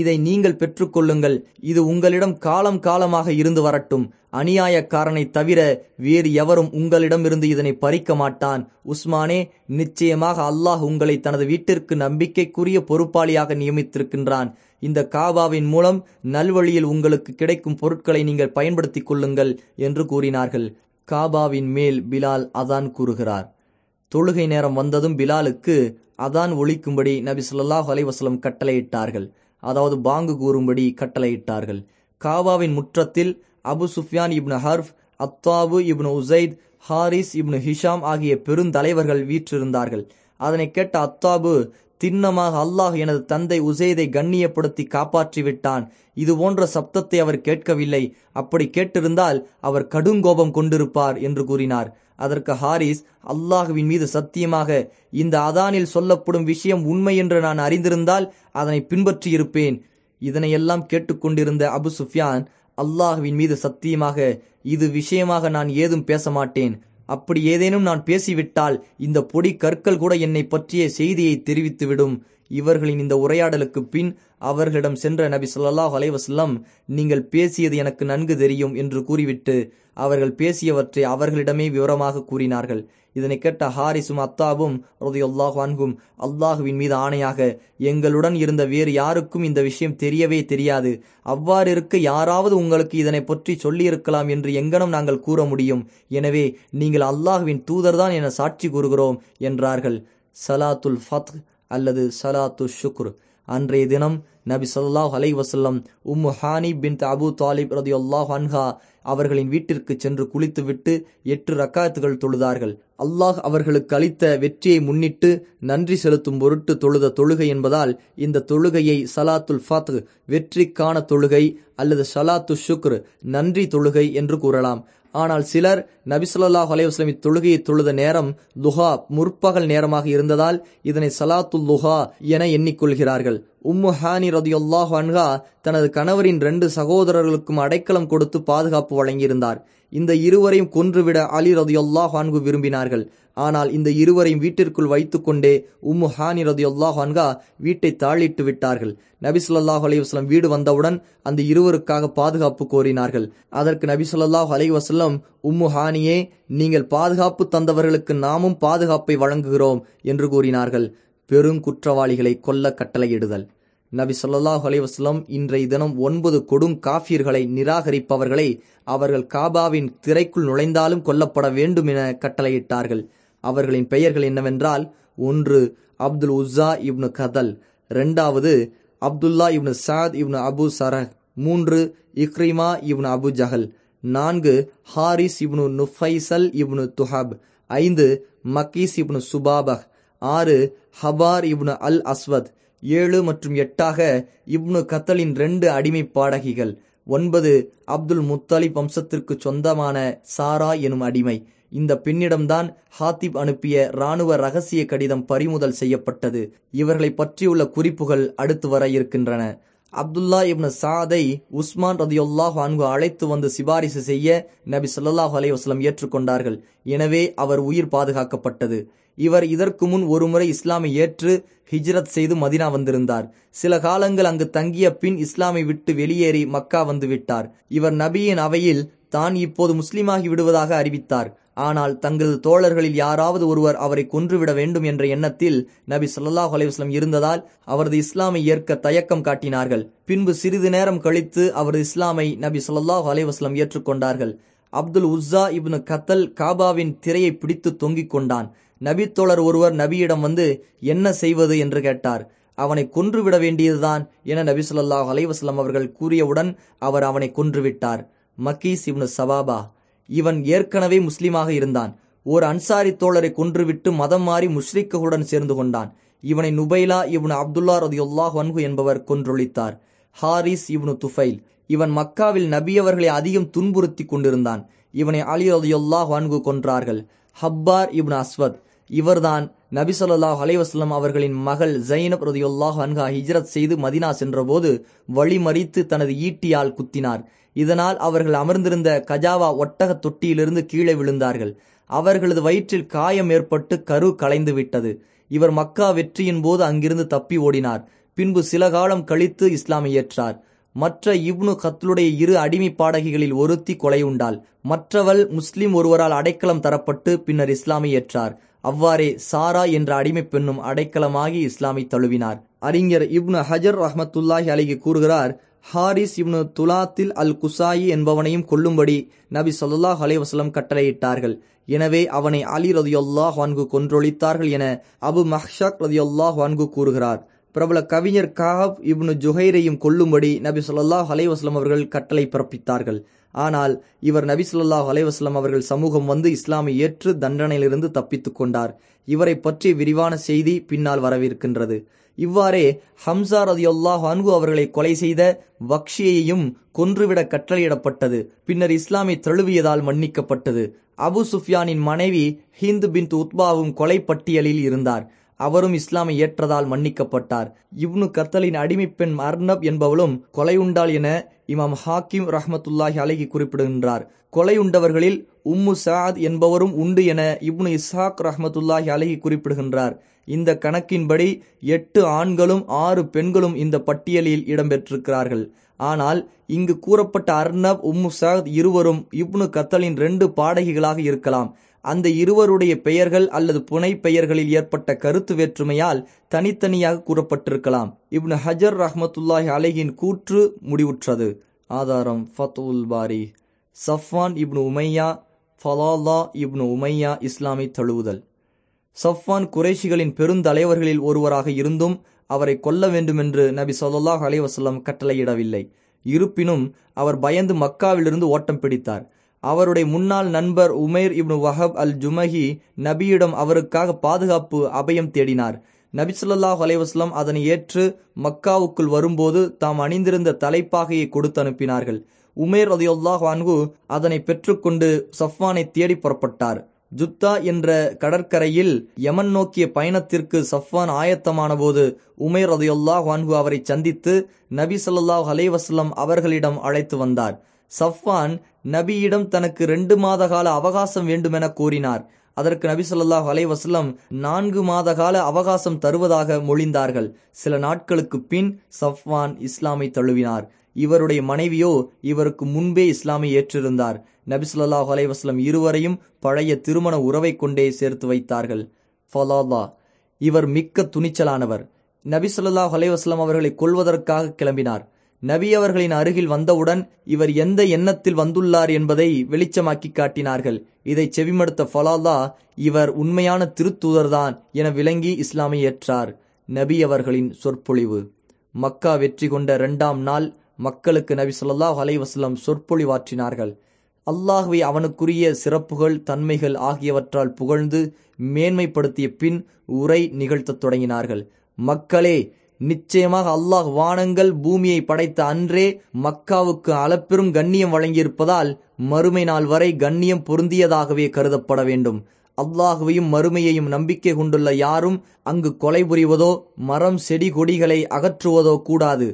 இதை நீங்கள் பெற்றுக்கொள்ளுங்கள் இது உங்களிடம் காலம் காலமாக இருந்து வரட்டும். அநியாயக்காரனை தவிர வேறு எவரும் உங்களிடமிருந்து இதனை பறிக்க மாட்டான். உஸ்மானே நிச்சயமாக அல்லாஹ் உங்களை தனது வீட்டிற்கு நம்பிக்கைக்குரிய பொறுப்பாளியாக நியமித்திருக்கின்றான். இந்த காபாவின் மூலம் நல்வழியில் உங்களுக்கு கிடைக்கும் பொருட்களை நீங்கள் பயன்படுத்திக் கொள்ளுங்கள் என்று கூறினார்கள். காபாவின் மேல் பிலால் அதான் கூறுகிறார். தொழுகை நேரம் வந்ததும் பிலாலுக்கு அதான் ஒழிக்கும்படி நபி சொல்லாஹ் அலைவாஸ்லம் கட்டளையிட்டார்கள். அதாவது பாங்கு கூறும்படி கட்டளையிட்டார்கள். காபாவின் முற்றத்தில் Abu Sufyan ibn Harb Attab ibn Usaid Harith ibn Hisham ஆகிய பெருந்தலைவர்கள் வீற்றிருந்தார்கள். அதனை கேட்ட அத்தாபு திண்ணமாக அல்லாஹ் எனது தந்தை உசேதை கண்ணியப்படுத்தி காப்பாற்றிவிட்டான். இது போன்ற சப்தத்தை அவர் கேட்கவில்லை. அப்படி கேட்டிருந்தால் அவர் கடுங்கோபம் கொண்டிருப்பார் என்று கூறினார். அதற்கு ஹாரிஸ் அல்லாஹுவின் மீது சத்தியமாக இந்த அதானில் சொல்லப்படும் விஷயம் உண்மை என்று நான் அறிந்திருந்தால் அதனை பின்பற்றியிருப்பேன். இதனையெல்லாம் கேட்டுக்கொண்டிருந்த அபு சுஃபியான் அல்லாஹுவின் மீது சத்தியமாக இது விஷயமாக நான் ஏதும் பேச மாட்டேன். அப்படி ஏதேனும் நான் பேசிவிட்டால் இந்த பொடி கற்கள் கூட என்னை பற்றிய செய்தியை தெரிவித்துவிடும். இவர்களின் இந்த உரையாடலுக்கு பின் அவர்களிடம் சென்ற நபி சொல்லாஹ் அலைவசல்லம் நீங்கள் பேசியது எனக்கு நன்கு தெரியும் என்று கூறிவிட்டு அவர்கள் பேசியவற்றை அவர்களிடமே விவரமாக கூறினார்கள். இதனை கேட்ட ஹாரிசும் அத்தாவும் அன்கும் அல்லாஹுவின் மீது ஆணையாக எங்களுடன் இருந்த வேறு யாருக்கும் இந்த விஷயம் தெரியவே தெரியாது. அவ்வாறு இருக்க யாராவது உங்களுக்கு இதனை பற்றி சொல்லியிருக்கலாம் என்று எங்கனம் நாங்கள் கூற முடியும். எனவே நீங்கள் அல்லாஹுவின் தூதர்தான் என சாட்சி கூறுகிறோம் என்றார்கள். சலாத்துல் ஃபத் அல்லது சலாத்து ஷுக்ர். அன்றைய தினம் நபி சொல்லாஹ் அலை வசல்லம் உம்மு ஹானி பின் அபு தாலிப் ரதி அல்லாஹ் அன்ஹா அவர்களின் வீட்டிற்கு சென்று குளித்துவிட்டு எட்டு ரக்காத்துகள் தொழுதார்கள். அல்லாஹ் அவர்களுக்கு அளித்த வெற்றியை முன்னிட்டு நன்றி செலுத்தும் பொருட்டு தொழுத தொழுகை என்பதால் இந்த தொழுகையை சலாத்துல் ஃபத் வெற்றிக்கான தொழுகை அல்லது சலாத்து ஷுக்ர் நன்றி தொழுகை என்று கூறலாம். ஆனால் சிலர் நபிசுல்லாஹ் அலைவாஸ்லம் இத்தொழுகையை தொழுத நேரம் லுஹா முற்பகல் நேரமாக இருந்ததால் இதனை சலாத்துல் லுஹா என எண்ணிக்கொள்கிறார்கள். உம்மு ஹானி ரதியுல்லாஹ் அன்ஹா தனது கணவரின் ரெண்டு சகோதரர்களுக்கும் அடைக்கலம் கொடுத்து பாதுகாப்பு வழங்கியிருந்தார். இந்த இருவரையும் கொன்றுவிட அலி ரதியுல்லாஹ் ஹான்கு விரும்பினார்கள். ஆனால் இந்த இருவரையும் வீட்டிற்குள் வைத்துக்கொண்டே உம்மு ஹானி ரதியுல்லாஹ் ஹான்கா வீட்டை தாளிட்டு விட்டார்கள். நபி சொல்லாஹ் அலைவாஸ்லம் வீடு வந்தவுடன் அந்த இருவருக்காக பாதுகாப்பு கோரினார்கள். அதற்கு நபி சொல்லாஹ் அலைவாஸ்லம் உம்மு ஹானியே நீங்கள் பாதுகாப்பு தந்தவர்களுக்கு நாமும் பாதுகாப்பை வழங்குகிறோம் என்று கூறினார்கள். பெருங்குற்றவாளிகளை கொல்ல கட்டளையிடுதல். நபி சொல்லாஹ் அலைவாஸ்லம் இன்றைய தினம் ஒன்பது கொடும் காஃபியர்களை நிராகரிப்பவர்களை அவர்கள் காபாவின் திரைக்குள் நுழைந்தாலும் கொல்லப்பட வேண்டும் என கட்டளையிட்டார்கள். அவர்களின் பெயர்கள் என்னவென்றால் ஒன்று அப்துல் உஸ்ஸா இப்னு கதல். இரண்டாவது அப்துல்லா இப்னு சாத் இப்னு அபு சரஹ். மூன்று இக்ரிமா இப்னு அபு ஜஹல். நான்கு ஹாரிஸ் இப்னு நுஃபைசல் இப்னு துஹப். ஐந்து மக்கீஸ் இப்னு சுபாபஹ். ஆறு ஹபார் இப்னு அல் அஸ்வத். ஏழு மற்றும் எட்டாக இப்னு கத்தலின் ரெண்டு அடிமை பாடகிகள். ஒன்பது அப்துல் முத்தலிப் வம்சத்திற்கு சொந்தமான சாரா எனும் அடிமை. இந்த பெண்ணிடம்தான் ஹாத்திப் அனுப்பிய இராணுவ ரகசிய கடிதம் பறிமுதல் செய்யப்பட்டது. இவர்களை பற்றியுள்ள குறிப்புகள் அடுத்து வர இருக்கின்றன. அப்துல்லா இப்னு சாதை உஸ்மான் ரதியுல்லாஹ் அன்கு அழைத்து வந்து சிபாரிசு செய்ய நபி சொல்லாஹு அலைவாஸ்லம் ஏற்றுக்கொண்டார்கள். எனவே அவர் உயிர் பாதுகாக்கப்பட்டது. இவர் இதற்கு முன் ஒருமுறை இஸ்லாமை ஏற்று ஹிஜ்ரத் செய்து மதினா வந்திருந்தார். சில காலங்கள் அங்கு தங்கிய பின் இஸ்லாமை விட்டு வெளியேறி மக்கா வந்து விட்டார். இவர் நபியின் அவையில் தான் இப்போது முஸ்லீமாகி விடுவதாக அறிவித்தார். ஆனால் தங்களது தோழர்களில் யாராவது ஒருவர் அவரை கொன்றுவிட வேண்டும் என்ற எண்ணத்தில் நபி சொல்லாஹ் அலைவாஸ்லம் இருந்ததால் அவரது இஸ்லாமை ஏற்க தயக்கம் காட்டினார்கள். பின்பு சிறிது நேரம் கழித்து அவரது இஸ்லாமை நபி சொல்லாஹ் அலைவாஸ்லம் ஏற்றுக்கொண்டார்கள். அப்துல் உஸ்ஸா இப்னு கத்தல் காபாவின் திரையை பிடித்து தொங்கிக் கொண்டான். நபி தோழர் ஒருவர் நபியிடம் வந்து என்ன செய்வது? என்று கேட்டார். அவனை கொன்றுவிட வேண்டியதுதான் என நபி சொல்லாஹ் அலைவாஸ்லம் அவர்கள் கூறியவுடன் அவர் அவனை கொன்றுவிட்டார். மக்கீஸ் இப்னு சவாபா இவன் ஏற்கனவே முஸ்லீமாக இருந்தான். ஓர் அன்சாரி தோழரை கொன்றுவிட்டு மதம் மாறி முஷ்ரிக்குடன் சேர்ந்து கொண்டான். இவனை நுபைலா இவனு அப்துல்லா ரதியுல்லாஹ் வன்கு என்பவர் கொன்றொழித்தார். ஹாரிஸ் இவனு துஃபைல். இவன் மக்காவில் நபியவர்களை அதிகம் துன்புறுத்தி கொண்டிருந்தான். இவனை அலி ரதியுல்லாஹ் வன்கு கொன்றார்கள். ஹப்பார் இப்னு அஸ்வத். இவர்தான் நபி சொல்லாஹ் அலைவாஸ்லம் அவர்களின் மகள் ஜைனப் ரதியுல்லாஹ் அன்ஹா ஹிஜ்ரத் செய்து மதினா சென்றபோது வழிமறித்து தனது ஈட்டியால் குத்தினார். இதனால் அவர்கள் அமர்ந்திருந்த கஜாவா ஒட்டக தொட்டியிலிருந்து கீழே விழுந்தார்கள். அவர்களது வயிற்றில் காயம் ஏற்பட்டு கரு கலைந்து விட்டது. இவர் மக்கா வெற்றியின் போது அங்கிருந்து தப்பி ஓடினார். பின்பு சில காலம் கழித்து இஸ்லாமை ஏற்றார். மற்ற இப்னு கத்லுடைய இரு அடிமை பாடகிகளில் ஒருத்தி கொலை உண்டாள். மற்றவள் முஸ்லிம் ஒருவரால் அடைக்கலம் தரப்பட்டு பின்னர் இஸ்லாமை ஏற்றார். அவ்வாறே சாரா என்ற அடிமை பெண்ணும் அடைக்கலமாகி இஸ்லாமை தழுவினார். அறிஞர் இப்னு ஹஜர் ரஹமத்துல்லாஹி அலிகி கூறுகிறார் ஹாரிஸ் இப்னு துலாத்தில் அல் குசாயி என்பவனையும் கொல்லும்படி நபி சொல்லாஹ் அலைவாஸ்லம் கட்டளையிட்டார்கள். எனவே அவனை அலி ரதியுல்லாஹ் வான்கு கொன்றொழித்தார்கள் என அபு மஹ்ஷாக் ரதியுல்லாஹ் வான்கு கூறுகிறார். பிரபல கவிஞர் காஹப் இப்னு ஜுஹைரையும் கொல்லும்படி நபி சொல்லாஹ் அலைவாஸ்லம் அவர்கள் கட்டளை பிறப்பித்தார்கள். ஆனால் இவர் நபி சொல்லாஹ் அலைவாஸ்லம் அவர்கள் சமூகம் வந்து இஸ்லாமை ஏற்று தண்டனையிலிருந்து தப்பித்துக் கொண்டார். இவரை பற்றி விரிவான செய்தி பின்னால் வரவிருக்கின்றது. இவ்வாறே ஹம்சா ரதியுல்லாஹ் அன்கு அவர்களை கொலை செய்த வக்ஷியையும் கொன்றுவிட கட்டளையிடப்பட்டது. பின்னர் இஸ்லாமை தழுவியதால் மன்னிக்கப்பட்டது. அபு சுஃபியானின் மனைவி ஹிந்து பின் உத்பாவும் கொலை பட்டியலில் இருந்தார். அவரும் இஸ்லாமை ஏற்றதால் மன்னிக்கப்பட்டார். இப்னு கத்தலின் அடிமைப்பெண் அர்னப் என்பவளும் கொலையுண்டாள் என இமாம் ஹாக்கிம் ரஹமத்துல்லாஹி அலகி குறிப்பிடுகின்றார். கொலையுண்டவர்களில் உம்மு சாத் என்பவரும் உண்டு என இப்னு இஸ்ஹாக் ரஹமத்துல்லாஹி அலகி குறிப்பிடுகின்றார். இந்த கணக்கின்படி எட்டு ஆண்களும் ஆறு பெண்களும் இந்த பட்டியலில் இடம்பெற்றிருக்கிறார்கள். ஆனால் இங்கு கூறப்பட்ட அர்னப் உம்மு சாத் இருவரும் இப்னு கத்தலின் ரெண்டு பாடகிகளாக இருக்கலாம். அந்த இருவருடைய பெயர்கள் அல்லது புனை பெயர்களில் ஏற்பட்ட கருத்து வேற்றுமையால் தனித்தனியாக கூறப்பட்டிருக்கலாம். இப்னு ஹஜர் ரஹமத்துல்லாஹி அலைகின் கூற்று முடிவுற்றது. ஆதாரம் ஃபத்துல் பாரி. சஃப்வான் இப்னு உமையா ஃபலாலா இப்னு உமையா இஸ்லாமை தழுவுதல். சஃப்வான் குறைஷிகளின் பெருந்தலைவர்களில் ஒருவராக இருந்தும் அவரை கொல்ல வேண்டுமென்று நபி சொல்லாஹ் அலைவசல்லம் கட்டளையிடவில்லை. இருப்பினும் அவர் பயந்து மக்காவிலிருந்து ஓட்டம் பிடித்தார். அவருடைய முன்னாள் நண்பர் உமைர் இப்னு வஹப் அல் ஜுமஹி நபியிடம் அவருக்காக பாதுகாப்பு அபயம் தேடினார். நபிசுல்லாஹ் அலைவாஸ்லம் அதனை ஏற்று மக்காவுக்குள் வரும்போது தாம் அணிந்திருந்த தலைப்பாகையை கொடுத்து அனுப்பினார்கள். உமேர் ரதியுல்லாஹ் வான்கு அதனை பெற்றுக்கொண்டு சஃப்வானை தேடி புறப்பட்டார். ஜுத்தா என்ற கடற்கரையில் யமன் நோக்கிய பயணத்திற்கு சஃப்வான் ஆயத்தமான போது உமேர் ரதியுல்லாஹ் வான்கு அவரை சந்தித்து நபி சொல்லாஹ் அலைவாஸ்லம் அவர்களிடம் அழைத்து வந்தார். சஃப்வான் நபியிடம் தனக்கு ரெண்டு மாத கால அவகாசம் வேண்டுமென கூறினார் அதற்கு நபி சொல்லாஹ் அலைவசல்லம் நான்கு மாத கால அவகாசம் தருவதாக மொழிந்தார்கள். சில நாட்களுக்கு பின் சஃப்வான் இஸ்லாமை தழுவினார். இவருடைய மனைவியோ இவருக்கு முன்பே இஸ்லாமை ஏற்றிருந்தார். நபி சொல்லாஹ் அலை இருவரையும் பழைய திருமண உறவை கொண்டே சேர்த்து வைத்தார்கள். ஃபலாலா இவர் மிக்க துணிச்சலானவர். நபி சொல்லாஹ் அவர்களை கொள்வதற்காக கிளம்பினார். நபி அவர்களின் அருகில் வந்தவுடன் இவர் எந்த எண்ணத்தில் வந்துள்ளார் என்பதை வெளிச்சமாக்கி காட்டினார்கள். இதை செவிமடுத்த ஃபலாலா இவர் உண்மையான திருத்தூதர்தான் என விளங்கி இஸ்லாமை ஏற்றார். நபி அவர்களின் சொற்பொழிவு. மக்கா வெற்றி கொண்ட இரண்டாம் நாள் மக்களுக்கு நபி சொல்லாஹ் அலைவாஸ்லம் சொற்பொழிவாற்றினார்கள். அல்லாஹுவை அவனுக்குரிய சிறப்புகள் தன்மைகள் ஆகியவற்றால் புகழ்ந்து மேன்மைப்படுத்திய பின் உரை நிகழ்த்தத் தொடங்கினார்கள். மக்களே நிச்சயமாக அல்லாஹ் வானங்கள் பூமியை படைத்த அன்றே மக்காவுக்கு அளப்பெரும் கண்ணியம் வழங்கியிருப்பதால் மறுமை நாள் வரை கண்ணியம் பொருந்தியதாகவே கருதப்பட வேண்டும். அல்லாஹுவையும் மறுமையையும் நம்பிக்கை கொண்டுள்ள யாரும் அங்கு கொலை புரிவதோ மரம் செடி கொடிகளை அகற்றுவதோ கூடாது.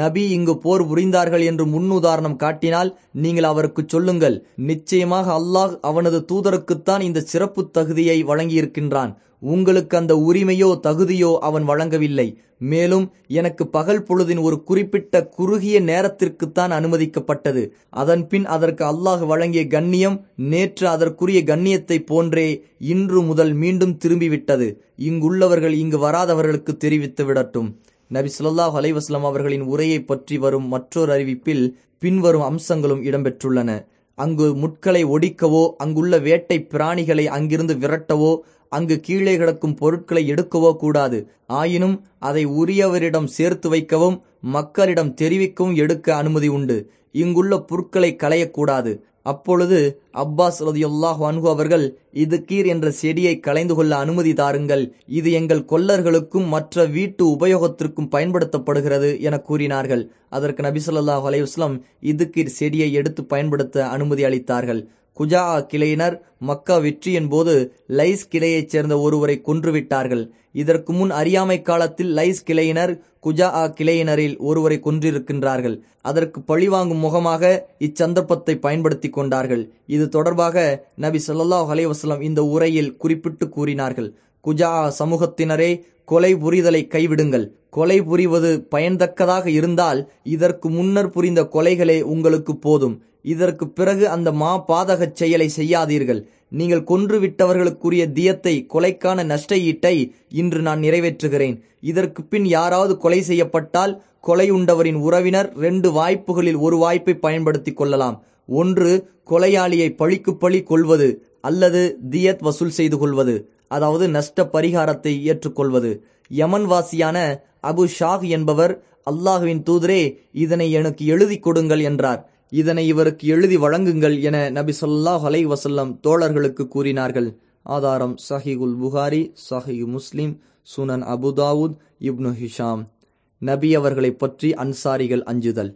நபி இங்கு போர் புரிந்தார்கள் என்று முன்னுதாரணம் காட்டினால் நீங்கள் அவருக்கு சொல்லுங்கள். நிச்சயமாக அல்லாஹ் அவனது தூதருக்குத்தான் இந்த சிறப்பு தகுதியை வழங்கியிருக்கின்றான். உங்களுக்கு அந்த உரிமையோ தகுதியோ அவன் வழங்கவில்லை. மேலும் எனக்கு பகல் பொழுதின் ஒரு குறிப்பிட்ட குறுகிய நேரத்திற்குத்தான் அனுமதிக்கப்பட்டது. அதன் பின் அதற்கு அல்லாஹ் வழங்கிய கண்ணியம் நேற்று அதற்குரிய கண்ணியத்தை போன்றே இன்று முதல் மீண்டும் திரும்பிவிட்டது. இங்குள்ளவர்கள் இங்கு வராதவர்களுக்கு தெரிவித்து விடட்டும். நபி சொல்லாஹ் அலைவாஸ்லாம் அவர்களின் உரையை பற்றி வரும் மற்றொரு அறிவிப்பில் பின்வரும் அம்சங்களும் இடம்பெற்றுள்ளன. அங்கு முட்களை ஒடிக்கவோ அங்குள்ள வேட்டை பிராணிகளை அங்கிருந்து விரட்டவோ அங்கு கீழே கிடக்கும் பொருட்களை எடுக்கவோ கூடாது. ஆயினும் அதை உரியவரிடம் சேர்த்து வைக்கவும் மக்களிடம் தெரிவிக்கவும் எடுக்க அனுமதி உண்டு. இங்குள்ள புற்களை களையக்கூடாது. அப்பொழுது அப்பாஸ் ரதியுல்லாஹ் அன்ஹு அவர்கள் இது கீர் என்ற செடியை களைந்து கொள்ள அனுமதி தாருங்கள். இது எங்கள் கொல்லர்களுக்கும் மற்ற வீட்டு உபயோகத்திற்கும் பயன்படுத்தப்படுகிறது என கூறினார்கள். அதற்கு நபி ஸல்லல்லாஹு இது கீர் இதுக்கீர் செடியை எடுத்து பயன்படுத்த அனுமதி அளித்தார்கள். குஜா கிளையினர் மக்கா வெற்றியின் போது லைஸ் கிளையைச் சேர்ந்த ஒருவரை கொன்றுவிட்டார்கள். இதற்கு முன் அறியாமை காலத்தில் லைஸ் கிளையினர் குஜா கிளையினரில் ஒருவரை கொன்றிருக்கின்றார்கள். அதற்கு பழிவாங்கும் முகமாக இச்சந்தர்ப்பத்தை பயன்படுத்தி கொண்டார்கள். இது தொடர்பாக நபி சொல்லாஹ் அலைஹி இந்த உரையில் குறிப்பிட்டு கூறினார்கள். குஜா சமூகத்தினரே கொலை புரிதலை கைவிடுங்கள். கொலை புரிவது பயன்தக்கதாக இருந்தால் இதற்கு முன்னர் புரிந்த கொலைகளே உங்களுக்கு போதும். இதற்கு பிறகு அந்த மா பாதகச் செயலை செய்யாதீர்கள். நீங்கள் கொன்று விட்டவர்களுக்குரிய தியத்தை கொலைக்கான நஷ்ட ஈட்டை இன்று நான் நிறைவேற்றுகிறேன். இதற்கு பின் யாராவது கொலை செய்யப்பட்டால் கொலை உண்டவரின் உறவினர் ரெண்டு வாய்ப்புகளில் ஒரு வாய்ப்பை பயன்படுத்தி கொள்ளலாம். ஒன்று கொலையாளியை பழிக்கு பழி கொள்வது அல்லது தியத் வசூல் செய்து கொள்வது. அதாவது நஷ்ட பரிகாரத்தை ஏற்றுக்கொள்வது. யமன் வாசியான அபு ஷாஹ் என்பவர் அல்லாஹுவின் தூதரே இதனை எனக்கு எழுதி கொடுங்கள் என்றார். இதனை இவருக்கு எழுதி வழங்குங்கள் என நபி சொல்லாஹ் அலை வசல்லம் தோழர்களுக்கு கூறினார்கள். ஆதாரம் சஹிகுல் புகாரி சஹிகு முஸ்லிம் சுனன் அபுதாவுத் இப்னு ஹிஷாம். நபி அவர்களை பற்றி அன்சாரிகள் அஞ்சுதல்.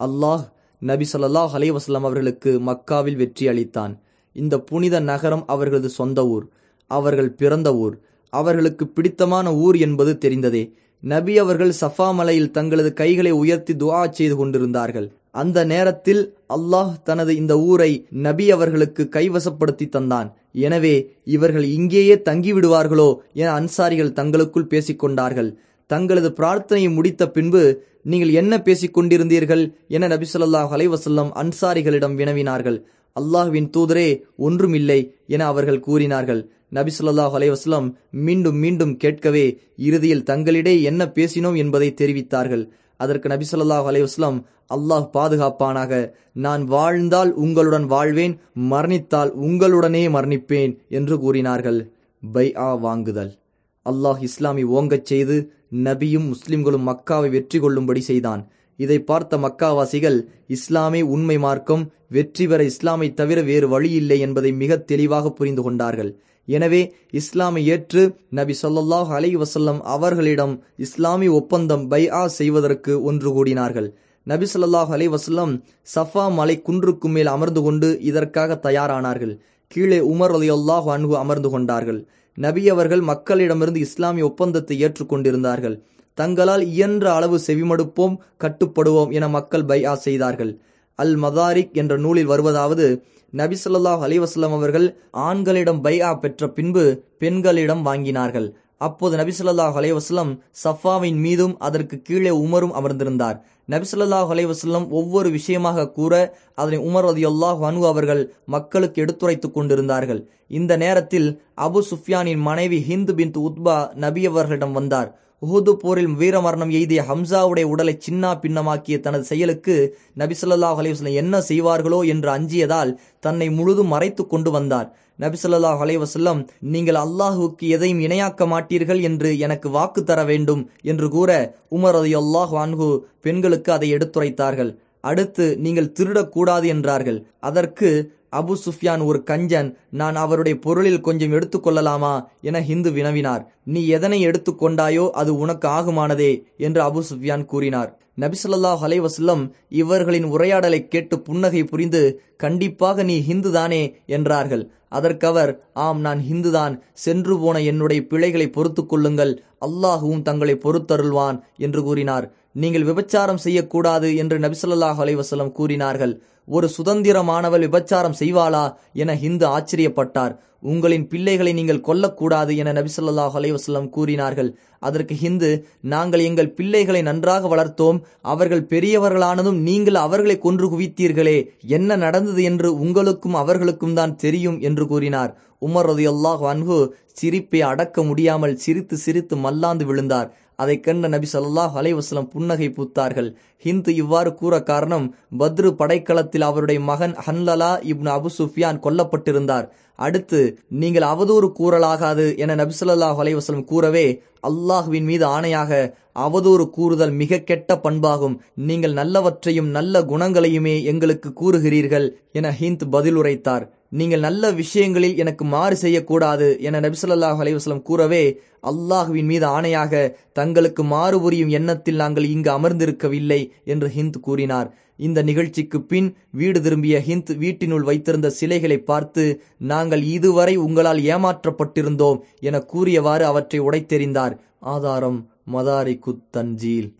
அல்லாஹ் நபி சொல்லாஹ் அலை வசல்லம் அவர்களுக்கு மக்காவில் வெற்றி அளித்தான். இந்த புனித நகரம் அவர்களது சொந்த ஊர். அவர்கள் பிறந்த ஊர். அவர்களுக்கு பிடித்தமான ஊர் என்பது தெரிந்ததே. நபி அவர்கள் சஃபா மலையில் தங்களது கைகளை உயர்த்தி துவா செய்து கொண்டிருந்தார்கள். அந்த நேரத்தில் அல்லாஹ் தனது இந்த ஊரை நபி அவர்களுக்கு கைவசப்படுத்தி தந்தான். எனவே இவர்கள் இங்கேயே தங்கிவிடுவார்களோ என அன்சாரிகள் தங்களுக்குள் பேசிக்கொண்டார்கள் தங்களது பிரார்த்தனையை முடித்த பின்பு நீங்கள் என்ன பேசிக் கொண்டிருந்தீர்கள்? என நபி சொல்லாஹ் அலைவசல்லம் அன்சாரிகளிடம் வினவினார்கள். அல்லாஹ்வின் தூதரே ஒன்றுமில்லை என அவர்கள் கூறினார்கள். நபிசுல்லாஹ் அலைவாஸ்லம் மீண்டும் மீண்டும் கேட்கவே இறுதியில் தங்களிடையே என்ன பேசினோம் என்பதை தெரிவித்தார்கள். அதற்கு நபி சொல்லாஹ் அலைவாஸ்லம் அல்லாஹ் பாதுகாப்பானாக. நான் வாழ்ந்தால் உங்களுடன் வாழ்வேன் மரணித்தால் உங்களுடனே மரணிப்பேன் என்று கூறினார்கள். பை ஆ வாங்குதல். அல்லாஹ் இஸ்லாமி ஓங்கச் செய்து நபியும் முஸ்லிம்களும் மக்காவை வெற்றி கொள்ளும்படி செய்தான். இதை பார்த்த மக்காவாசிகள் இஸ்லாமே உண்மை மார்க்கம் வெற்றி பெற இஸ்லாமை தவிர வேறு வழி இல்லை என்பதை மிக தெளிவாக புரிந்து கொண்டார்கள். எனவே இஸ்லாமை ஏற்று நபி சொல்லாஹ் அலை வசல்லம் அவர்களிடம் இஸ்லாமி ஒப்பந்தம் பை ஆ செய்வதற்கு ஒன்று கூடினார்கள். நபி சொல்லாஹ் அலை வசல்லம் சஃபா மலை குன்றுக்கு மேல் அமர்ந்து கொண்டு இதற்காக தயாரானார்கள். கீழே உமர் அலியுல்லாஹ் அமர்ந்து கொண்டார்கள். நபி அவர்கள் மக்களிடமிருந்து இஸ்லாமிய ஒப்பந்தத்தை ஏற்றுக்கொண்டிருந்தார்கள் தங்களால் இயன்ற அளவு செவிமடுப்போம் கட்டுப்படுவோம் என மக்கள் பைஆ செய்தார்கள். அல் மதாரிக் என்ற நூலில் வருவதாவது நபி சொல்லாஹ் அவர்கள் ஆண்களிடம் பைஆ பெற்ற பின்பு பெண்களிடம் வாங்கினார்கள். அப்போது நபிசல்லாஹ் அலைவாஸ்லம் சஃபாவின் மீதும் அதற்கு கீழே உமரும் அமர்ந்திருந்தார். நபிசல்லாஹ் அலைவாஸ்லம் ஒவ்வொரு விஷயமாக கூற அதனை உமர் ரதியுல்லாஹ் அனு அவர்கள் மக்களுக்கு எடுத்துரைத்துக் கொண்டிருந்தார்கள். இந்த நேரத்தில் அபு சுஃபியானின் மனைவி ஹிந்து பின் உத்பா நபி அவர்களிடம் வந்தார். உஹுது போரில் வீரமரணம் எய்திய ஹம்சாவுடைய உடலை சின்னா பின்னமாக்கிய தனது செயலுக்கு நபிசல்லாஹ் அலைவாஸ்லம் என்ன செய்வார்களோ என்று அஞ்சியதால் தன்னை முழுதும் மறைத்து கொண்டு வந்தார். நபிசல்லாஹ் அலைவசல்லம் நீங்கள் அல்லாஹுக்கு எதையும் இணையாக்க மாட்டீர்கள் என்று எனக்கு வாக்கு தர வேண்டும் என்று கூற உமர் அதை அல்லாஹ் அன்ஹு பெண்களுக்கு அதை எடுத்துரைத்தார்கள். அடுத்து நீங்கள் திருடக்கூடாது என்றார்கள். அதற்கு அபு சுஃபியான் ஒரு கஞ்சன் நான் அவருடைய பொருளில் கொஞ்சம் எடுத்துக்கொள்ளலாமா? என ஹிந்து வினவினார். நீ எதனை எடுத்துக்கொண்டாயோ அது உனக்கு ஆகுமானதே என்று அபு சுஃபியான் கூறினார். நபிசல்லாஹ் அலைவசல்லம் இவர்களின் உரையாடலை கேட்டு புன்னகை புரிந்து கண்டிப்பாக நீ ஹிந்து தானே என்றார்கள். அதற்கவர் ஆம் நான் ஹிந்துதான் சென்று போன என்னுடைய பிழைகளை பொறுத்து கொள்ளுங்கள். அல்லாஹுவும் தங்களை பொறுத்தருள்வான் என்று கூறினார். நீங்கள் விபச்சாரம் செய்யக்கூடாது என்று நபிசல்லாஹ் அலைவசல்லம் கூறினார்கள். ஒரு சுதந்திரமானவள் விபச்சாரம் செய்வாளா என ஹிந்து ஆச்சரியப்பட்டார். உங்களின் பிள்ளைகளை நீங்கள் கொல்லக்கூடாது என நபிசல்லாஹ் அலைவசல்லம் கூறினார்கள். அதற்கு ஹிந்து நாங்கள் எங்கள் பிள்ளைகளை நன்றாக வளர்த்தோம். அவர்கள் பெரியவர்களானதும் நீங்கள் அவர்களை கொன்று குவித்தீர்களே. என்ன நடந்தது என்று உங்களுக்கும் அவர்களுக்கும் தான் தெரியும் என்று கூறினார். உமர் ரதி அன்ஹு சிரிப்பை அடக்க முடியாமல் சிரித்து சிரித்து மல்லாந்து விழுந்தார். அதை கண்ட நபி சல்லாஹ் அலைவாஸ்லம் புன்னகை பூத்தார்கள். ஹிந்து இவ்வாறு கூற காரணம் பத்ரு படைக்களத்தில் அவருடைய மகன் ஹன்லலா இப்னு அபு சுஃபியான் கொல்லப்பட்டிருந்தார். அடுத்து நீங்கள் அவதூறு கூறலாகாது என நபிசல்லாஹ் அலைவாஸ்லம் கூறவே அல்லாஹுவின் மீது ஆணையாக அவதூறு கூறுதல் மிக கெட்ட பண்பாகும். நீங்கள் நல்லவற்றையும் நல்ல குணங்களையுமே எங்களுக்கு கூறுகிறீர்கள் என ஹிந்த் பதிலுரைத்தார். நீங்கள் நல்ல விஷயங்களில் எனக்கு மாறு செய்யக்கூடாது என நபிசல்லாஹ் அலைவாஸ்லம் கூறவே அல்லாஹுவின் மீது ஆணையாக தங்களுக்கு மாறு புரியும் எண்ணத்தில் நாங்கள் இங்கு அமர்ந்திருக்கவில்லை என்று ஹிந்த் கூறினார். இந்த நிகழ்ச்சிக்கு பின் வீடு திரும்பிய ஹிந்த் வீட்டினுள் வைத்திருந்த சிலைகளை பார்த்து நாங்கள் இதுவரை உங்களால் ஏமாற்றப்பட்டிருந்தோம் என கூறியவாறு அவற்றை உடைத்தெறிந்தார். ஆதாரம் மதாரி தன்ஜீல்.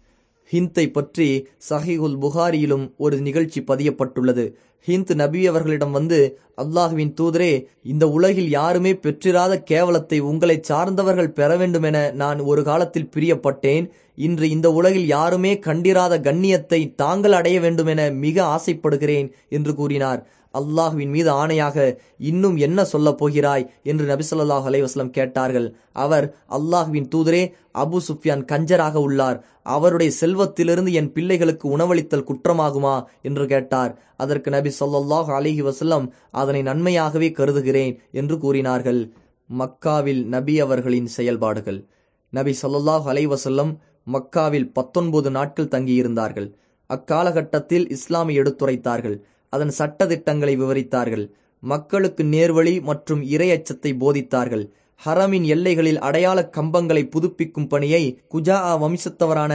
ஹிந்தை பற்றி சஹிகுல் புகாரியிலும் ஒரு நிகழ்ச்சி பதியப்பட்டுள்ளது. ஹிந்த் நபி அவர்களிடம் வந்து அல்லாஹுவின் தூதரே இந்த உலகில் யாருமே பெற்றிராத கேவலத்தை உங்களை சார்ந்தவர்கள் பெற வேண்டுமென நான் ஒரு காலத்தில் பிரியப்பட்டேன். இன்று இந்த உலகில் யாருமே கண்டிராத கண்ணியத்தை தாங்கள் அடைய வேண்டுமென மிக ஆசைப்படுகிறேன் என்று கூறினார். அல்லாஹுவின் மீது ஆணையாக இன்னும் என்ன சொல்ல போகிறாய்? என்று நபிசல்லாஹ் அலைவாஸ்லம் கேட்டார்கள். அவர் அல்லாஹுவின் தூதரே அபு சுஃப்யான் கஞ்சராக உள்ளார். அவருடைய செல்வத்திலிருந்து என் பிள்ளைகளுக்கு உணவளித்தல் குற்றமாகுமா? என்று கேட்டார். அதற்கு நபி சொல்லாஹ் அலிஹி வசல்லம் அதனை நன்மையாகவே கருதுகிறேன் என்று கூறினார்கள். மக்காவில் நபி அவர்களின் செயல்பாடுகள். நபி சொல்லாஹ் அலைவசல்லம் மக்காவில் பத்தொன்பது நாட்கள் தங்கியிருந்தார்கள். அக்காலகட்டத்தில் இஸ்லாமை எடுத்துரைத்தார்கள். அதன் சட்ட திட்டங்களை விவரித்தார்கள். மக்களுக்கு நேர்வழி மற்றும் இரையச்சத்தை போதித்தார்கள். ஹரமின் எல்லைகளில் அடையாள கம்பங்களை புதுப்பிக்கும் பணியை குஜா வம்சத்தவரான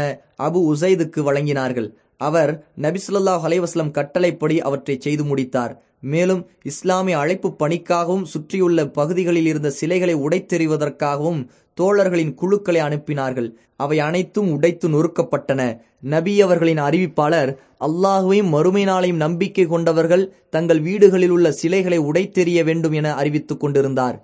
அபு உசைதுக்கு வழங்கினார்கள். அவர் நபிசுல்லாஹ் அலைவாஸ்லம் கட்டளைப்படி அவற்றை செய்து முடித்தார். மேலும் இஸ்லாமிய அழைப்பு பணிக்காகவும் சுற்றியுள்ள பகுதிகளில் இருந்த சிலைகளை உடைத்தெறிவதற்காகவும் தோழர்களின் குழுக்களை அனுப்பினார்கள். அவை அனைத்தும் உடைத்து நொறுக்கப்பட்டன. நபி அவர்களின் அறிவிப்பாளர் அல்லாஹுவையும் மறுமை நாளையும் நம்பிக்கை கொண்டவர்கள் தங்கள் வீடுகளில் உள்ள சிலைகளை உடைத்தெறிய வேண்டும் என அறிவித்துக் கொண்டிருந்தார்.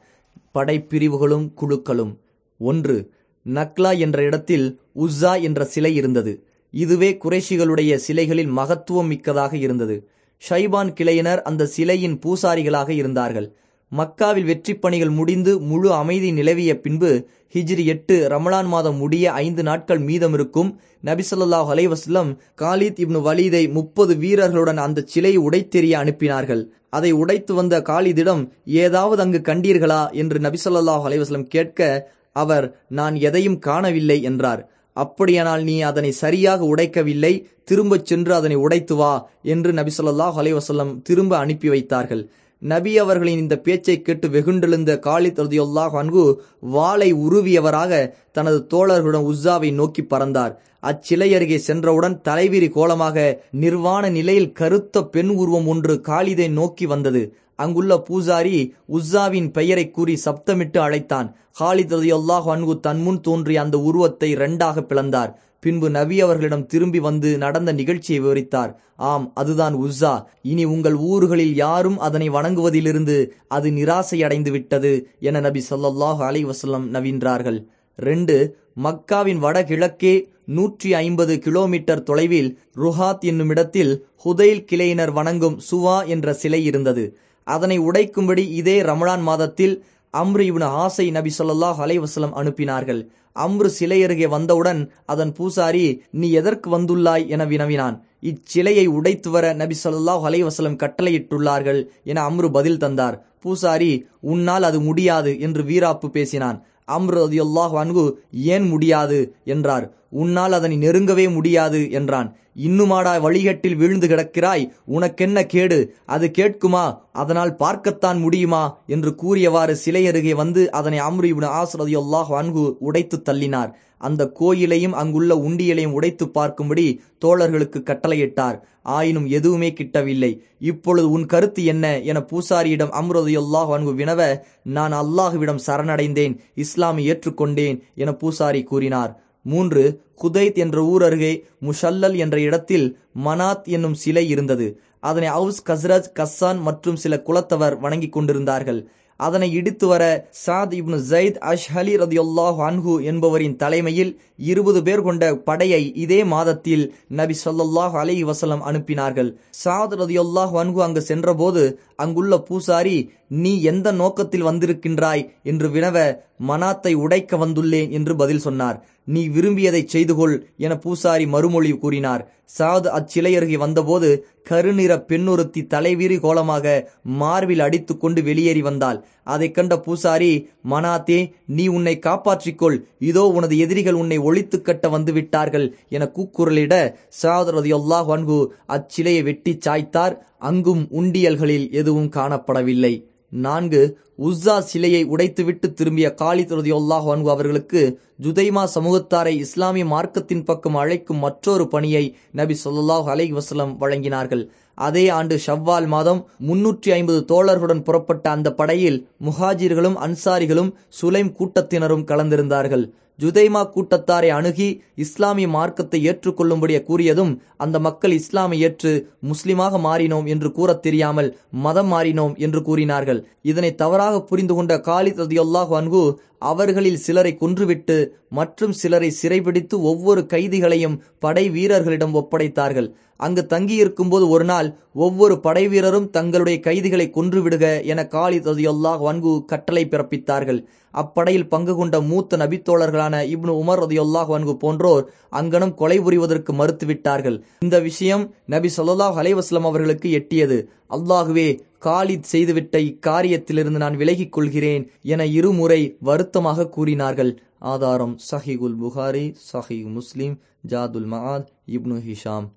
படைப்பிரிவுகளும் குழுக்களும். ஒன்று நக்லா என்ற இடத்தில் உஸ்ஸா என்ற சிலை இருந்தது. இதுவே குறைஷிகளுடைய சிலைகளில் மகத்துவம் மிக்கதாக இருந்தது. ஷைபான் கிளையினர் அந்த சிலையின் பூசாரிகளாக இருந்தார்கள். மக்காவில் வெற்றி பணிகள் முடிந்து முழு அமைதி நிலவிய பின்பு ஹிஜ்ரி எட்டு ரமலான் மாதம் முடிய ஐந்து நாட்கள் மீதமிருக்கும். நபிசல்லாஹ் அலைவாஸ்லம் காலித் இப்னு வலீதை முப்பது வீரர்களுடன் அந்த சிலையை உடைத்தெறிய அனுப்பினார்கள். அதை உடைத்து வந்த காலிதிடம் ஏதாவது அங்கு கண்டீர்களா? என்று நபிசல்லாஹ் அலைவாஸ்லம் கேட்க அவர் நான் எதையும் காணவில்லை என்றார். அப்படியானால் நீ அதனை சரியாக உடைக்கவில்லை திரும்பச் சென்று அதனை உடைத்து வா என்று நபிசல்லாஹ் அலைவசல்லம் திரும்ப அனுப்பி வைத்தார்கள். நபி அவர்களின் இந்த பேச்சை கேட்டு வெகுண்டெழுந்த காலித் ரதியுல்லாஹ் அன்கு வாளை உருவியவராக தனது தோழர்களுடன் உஸ்ஸாவை நோக்கி பறந்தார். அச்சிலை அருகே சென்றவுடன் தலைவிரி கோலமாக நிர்வாண நிலையில் கருத்த பெண் உருவம் ஒன்று காலிதை நோக்கி வந்தது. அங்குள்ள பூசாரி உஸ்ஸாவின் பெயரை கூறி சப்தமிட்டு அழைத்தான். ஹாலித் ரதியுல்லாஹ் அன்கு தன்முன் தோன்றிய அந்த உருவத்தை இரண்டாக பிளந்தார். பின்பு நபி அவர்களிடம் திரும்பி வந்து நடந்த நிகழ்ச்சியை விவரித்தார். ஆம் அதுதான் உஸ்ஸா. இனி உங்கள் ஊர்களில் யாரும் அதனை வணங்குவதிலிருந்து அது நிராசை அடைந்து விட்டது என நபி சொல்லாஹு அலை வசல்லம் நவீன்றார்கள். ரெண்டு மக்காவின் வடகிழக்கே நூற்றி ஐம்பது கிலோமீட்டர் தொலைவில் ருஹாத் என்னும் இடத்தில் ஹுதைல் கிளையினர் வணங்கும் சுவா என்ற சிலை இருந்தது. அதனை உடைக்கும்படி இதே ரமலான் மாதத்தில் அம்ரு இவனு ஆசை நபி சொல்லாஹ் அலைவசலம் அனுப்பினார்கள். அம்ரு சிலை அருகே வந்தவுடன் அதன் பூசாரி நீ எதற்கு வந்துள்ளாய்? என வினவினான். இச்சிலையை உடைத்து வர நபி சொல்லாஹ் அலைவசலம் கட்டளையிட்டுள்ளார்கள் என அம்ரு பதில் தந்தார். பூசாரி உன்னால் அது முடியாது என்று வீராப்பு பேசினான். அம்ரு அதியுல்லாஹ் அன்கு ஏன் முடியாது? என்றார். உன்னால் அதனை நெருங்கவே முடியாது என்றான். இன்னுமாடா வழிகட்டில் வீழ்ந்து கிடக்கிறாய்? உனக்கென்ன கேடு? அது கேட்குமா? அதனால் பார்க்கத்தான் முடியுமா? என்று கூறியவாறு சிலை அருகே வந்து அதனை அம்ரு இப்னு அன்கு உடைத்து தள்ளினார். அந்த கோயிலையும் அங்குள்ள உண்டியலையும் உடைத்து பார்க்கும்படி தோழர்களுக்கு கட்டளையிட்டார். ஆயினும் எதுவுமே கிட்டவில்லை. இப்பொழுது உன் கருத்து என்ன? என பூசாரியிடம் அம்ரதையொல்லாஹ் அன்பு வினவ நான் அல்லாஹுவிடம் சரணடைந்தேன் இஸ்லாமை ஏற்றுக்கொண்டேன் என பூசாரி கூறினார். மூன்று குதைத் என்ற ஊர் அருகே முஷல்லல் என்ற இடத்தில் மனாத் என்னும் சிலை இருந்தது. அதனை அவுஸ் கஸ்ரஜ் கஸ்ஸான் மற்றும் சில குலத்தவர் வணங்கிக் கொண்டிருந்தார்கள். அதனை இடித்து வர சாத் இப்னு ஜயித் அஷ்ஹலி ரதியுல்லாஹ் அன்ஹு என்பவரின் தலைமையில் இருபது பேர் கொண்ட படையை இதே மாதத்தில் நபி சொல்லாஹ் அலி வசலம் அனுப்பினார்கள். சாத் ரதியுல்லாஹ் அன்ஹு அங்கு சென்றபோது அங்குள்ள பூசாரி நீ எந்த நோக்கத்தில் வந்திருக்கின்றாய் என்று வினவ மனாத்தை உடைக்க வந்துள்ளேன் என்று பதில் சொன்னார். நீ விரும்பியதை செய்து கொள் என பூசாரி மறுமொழி கூறினார். சாது அச்சிலை அருகே வந்தபோது கருநிற பெண்ணொருத்தி தலைவிரி கோலமாக மார்பில் அடித்துக்கொண்டு வெளியேறி வந்தாள். அதைக் கண்ட பூசாரி மனாத்தே நீ உன்னை காப்பாற்றிக்கொள். இதோ உனது எதிரிகள் உன்னை ஒழித்து கட்ட வந்து விட்டார்கள் என கூக்குரலிட சாதரதியொல்லாஹ் வன்கு அச்சிலையை வெட்டி சாய்த்தார். அங்கும் உண்டியல்களில் எதுவும் காணப்படவில்லை. நான்கு உஸ்ஸா சிலையை உடைத்துவிட்டு திரும்பிய காலித் ரதியுல்லாஹ் அன்கு அவர்களுக்கு ஜுதைமா சமூகத்தாரை இஸ்லாமிய மார்க்கத்தின் பக்கம் அழைக்கும் மற்றொரு பணியை நபி சொல்லாஹ் அலை வசலம் வழங்கினார்கள். அதே ஆண்டு ஷவ்வால் மாதம் முன்னூற்றி ஐம்பது தோழர்களுடன் புறப்பட்ட அந்த படையில் முஹாஜிர்களும் அன்சாரிகளும் சுலைம் கூட்டத்தினரும் கலந்திருந்தார்கள். ஜுதைமா கூட்டத்தாரை அணுகி இஸ்லாமிய மார்க்கத்தை ஏற்றுக்கொள்ளும்படிய கூறியதும் அந்த மக்கள் இஸ்லாமை ஏற்று முஸ்லிமாக மாறினோம் என்று கூறத் தெரியாமல் மதம் மாறினோம் என்று கூறினார்கள். இதனை தவறாக புரிந்து கொண்ட காலித் ரதியுல்லாஹ் அன்கு அவர்களில் சிலரை கொன்றுவிட்டு மற்றும் சிலரை சிறைபிடித்து ஒவ்வொரு கைதிகளையும் படை வீரர்களிடம் ஒப்படைத்தார்கள். அங்கு தங்கியிருக்கும் போது ஒரு நாள் ஒவ்வொரு படை வீரரும் தங்களுடைய கைதிகளை கொன்றுவிடுக என காலி ரதியுல்லாஹ் வன்கு கட்டளை பிறப்பித்தார்கள். அப்படையில் பங்கு கொண்ட மூத்த நபித்தோழர்களான இப்னு உமர் ரதியுல்லாஹ் வன்கு போன்றோர் அங்கனம் கொலை புரிவதற்கு மறுத்துவிட்டார்கள். இந்த விஷயம் நபி சொல்லாஹ் அலைவாஸ்லம் அவர்களுக்கு எட்டியது. அல்லாஹுவே காலித் செய்துவிட்ட இக்காரியத்திலிருந்து நான் விலகிக் கொள்கிறேன் என இருமுறை வருத்தமாக கூறினார்கள். ஆதாரம் சஹிகுல் புகாரி சஹி முஸ்லிம் ஜாதுல் மகாத் இப்னு ஹிஷாம்.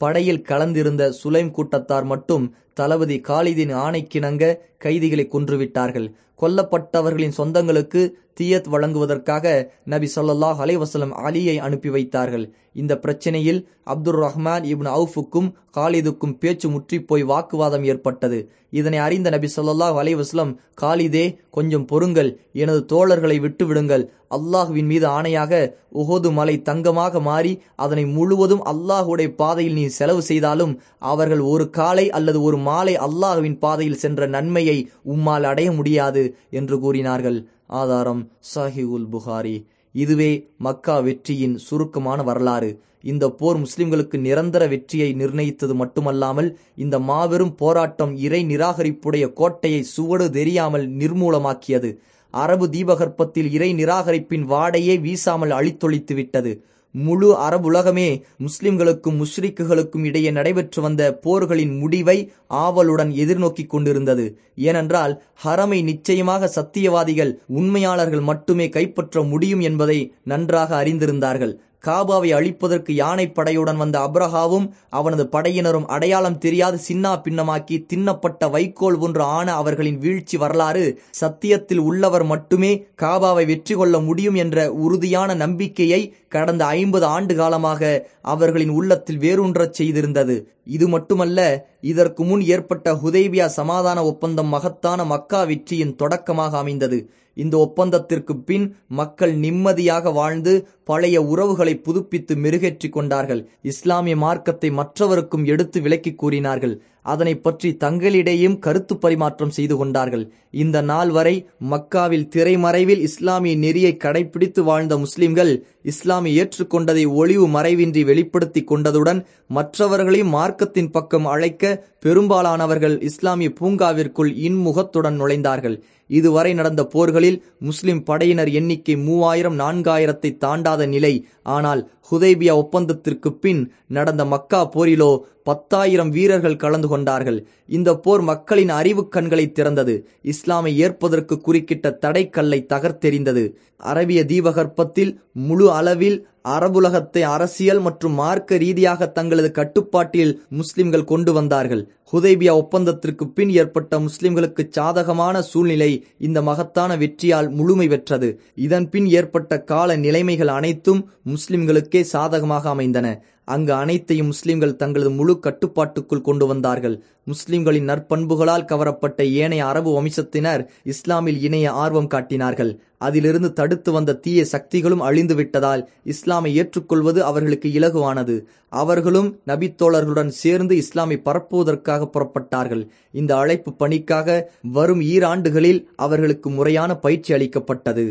படையில் கலந்திருந்த சுலைம் கூட்டத்தார் மட்டும் தளபதி காலிதின் ஆணைக்கிணங்க கைதிகளை கொன்றுவிட்டார்கள். கொல்லப்பட்டவர்களின் சொந்தங்களுக்கு தியத் வழங்குவதற்காக நபி சொல்லாஹ் அலைவசலம் அலியை அனுப்பி வைத்தார்கள். இந்த பிரச்சனையில் அப்துல் ரஹ்மான் இப்னு அவுஃபுக்கும் காலிதுக்கும் பேச்சு முற்றி போய் வாக்குவாதம் ஏற்பட்டது. இதனை அறிந்த நபி சொல்லாஹ் அலைவாஸ்லம் காலிதே கொஞ்சம் பொறுங்கள். எனது தோழர்களை விட்டுவிடுங்கள். அல்லாஹுவின் மீது ஆணையாக உகோது மலை தங்கமாக மாறி அதனை முழுவதும் அல்லாஹுடைய பாதையில் நீ செலவு செய்தாலும் அவர்கள் ஒரு காலை அல்லது ஒரு மாலை அல்லாஹுவின் பாதையில் சென்ற நன்மையை உம்மால் அடைய முடியாது. என்று கூறினார்கள். ஆதாரம் சாஹிகுல் புகாரி. இதுவே மக்கா வெற்றியின் சுருக்கமான வரலாறு. இந்த போர் முஸ்லிம்களுக்கு நிரந்தர வெற்றியை நிர்ணயித்தது மட்டுமல்லாமல் இந்த மாபெரும் போராட்டம் இறை நிராகரிப்புடைய கோட்டையை சுவடு தெரியாமல் நிர்மூலமாக்கியது. அரபு தீபகற்பத்தில் இறை நிராகரிப்பின் வாடையே வீசாமல் அழித்தொழித்து விட்டது முழு அரபுலகமே முஸ்லிம்களுக்கும் முஷ்ரிக்குகளுக்கும் இடையே நடைபெற்று வந்த போர்களின் முடிவை ஆவலுடன் எதிர்நோக்கிக் கொண்டிருந்தது. ஏனென்றால் ஹரமை நிச்சயமாக சத்தியவாதிகள் உண்மையாளர்கள் மட்டுமே கைப்பற்ற முடியும் என்பதை நன்றாக அறிந்திருந்தார்கள். காபாவை அழிப்பதற்கு யானை படையுடன் வந்த அப்ரஹாவும் அவனது படையினரும் அடையாளம் தெரியாது சின்னா பின்னமாக்கி தின்னப்பட்ட வைக்கோல் ஒன்று ஆன அவர்களின் வீழ்ச்சி வரலாறு சத்தியத்தில் உள்ளவர் மட்டுமே காபாவை வெற்றி கொள்ள முடியும் என்ற உறுதியான நம்பிக்கையை கடந்த ஐம்பது ஆண்டு காலமாக அவர்களின் உள்ளத்தில் வேரூன்றச் செய்திருந்தது. இது மட்டுமல்ல இதற்கு முன் ஏற்பட்ட ஹுதேபியா சமாதான ஒப்பந்தம் மகத்தான மக்கா வெற்றியின் தொடக்கமாக அமைந்தது. இந்த ஒப்பந்தத்திற்கு பின் மக்கள் நிம்மதியாக வாழ்ந்து பழைய உறவுகளை புதுப்பித்து மெருகேற்றிக் கொண்டார்கள். இஸ்லாமிய மார்க்கத்தை மற்றவருக்கும் எடுத்து விளக்கி கூறினார்கள். அதனை பற்றி தங்களிடையும் கருத்து பரிமாற்றம் செய்து கொண்டார்கள். இந்த நாள் வரை மக்காவில் திரைமறைவில் இஸ்லாமிய நெறியை கடைபிடித்து வாழ்ந்த முஸ்லிம்கள் இஸ்லாமை ஏற்றுக்கொண்டதை ஒளிவு மறைவின்றி வெளிப்படுத்தி கொண்டதுடன் மற்றவர்களையும் மார்க்கத்தின் பக்கம் அழைக்க பெரும்பாலானவர்கள் இஸ்லாமிய பூங்காவிற்குள் இன்முகத்துடன் நுழைந்தார்கள். இதுவரை நடந்த போர்களில் முஸ்லிம் படையினர் எண்ணிக்கை மூவாயிரம் நான்காயிரத்தை தாண்டாத நிலை. ஆனால் ஹுதைபியா ஒப்பந்தத்திற்கு பின் நடந்த மக்கா போரிலோ பத்தாயிரம் வீரர்கள் கலந்து கொண்டார்கள். இந்த போர் மக்களின் அறிவு கண்களை திறந்தது. இஸ்லாமை ஏற்பதற்கு குறுக்கிட்ட தடைக்கல்லை தகர்த்தெறிந்தது. அரபிய தீபகற்பத்தில் முழு அளவில் அரபுலகத்தை அரசியல் மற்றும் மார்க்க ரீதியாக தங்களது கட்டுப்பாட்டில் முஸ்லிம்கள் கொண்டு வந்தார்கள். ஹுதைபியா ஒப்பந்தத்திற்கு பின் ஏற்பட்ட முஸ்லிம்களுக்கு சாதகமான சூழ்நிலை இந்த மகத்தான வெற்றியால் முழுமை பெற்றது. இதன் பின் ஏற்பட்ட கால நிலைமைகள் அனைத்தும் முஸ்லிம்களுக்கே சாதகமாக அமைந்தன. அங்கு அனைத்தையும் முஸ்லிம்கள் தங்களது முழு கட்டுப்பாட்டுக்குள் கொண்டு வந்தார்கள். முஸ்லிம்களின் நற்பண்புகளால் கவரப்பட்ட ஏனைய அரபு வம்சத்தினர் இஸ்லாமில் இணைய ஆர்வம் காட்டினார்கள். அதிலிருந்து தடுத்து வந்த தீய சக்திகளும் அழிந்துவிட்டதால் இஸ்லாமை ஏற்றுக்கொள்வது அவர்களுக்கு இலகுவானது. அவர்களும் நபித்தோழர்களுடன் சேர்ந்து இஸ்லாமை பரப்புவதற்காக புறப்பட்டார்கள். இந்த அழைப்பு பணிக்காக வரும் ஈராண்டுகளில் அவர்களுக்கு முறையான பயிற்சி அளிக்கப்பட்டது.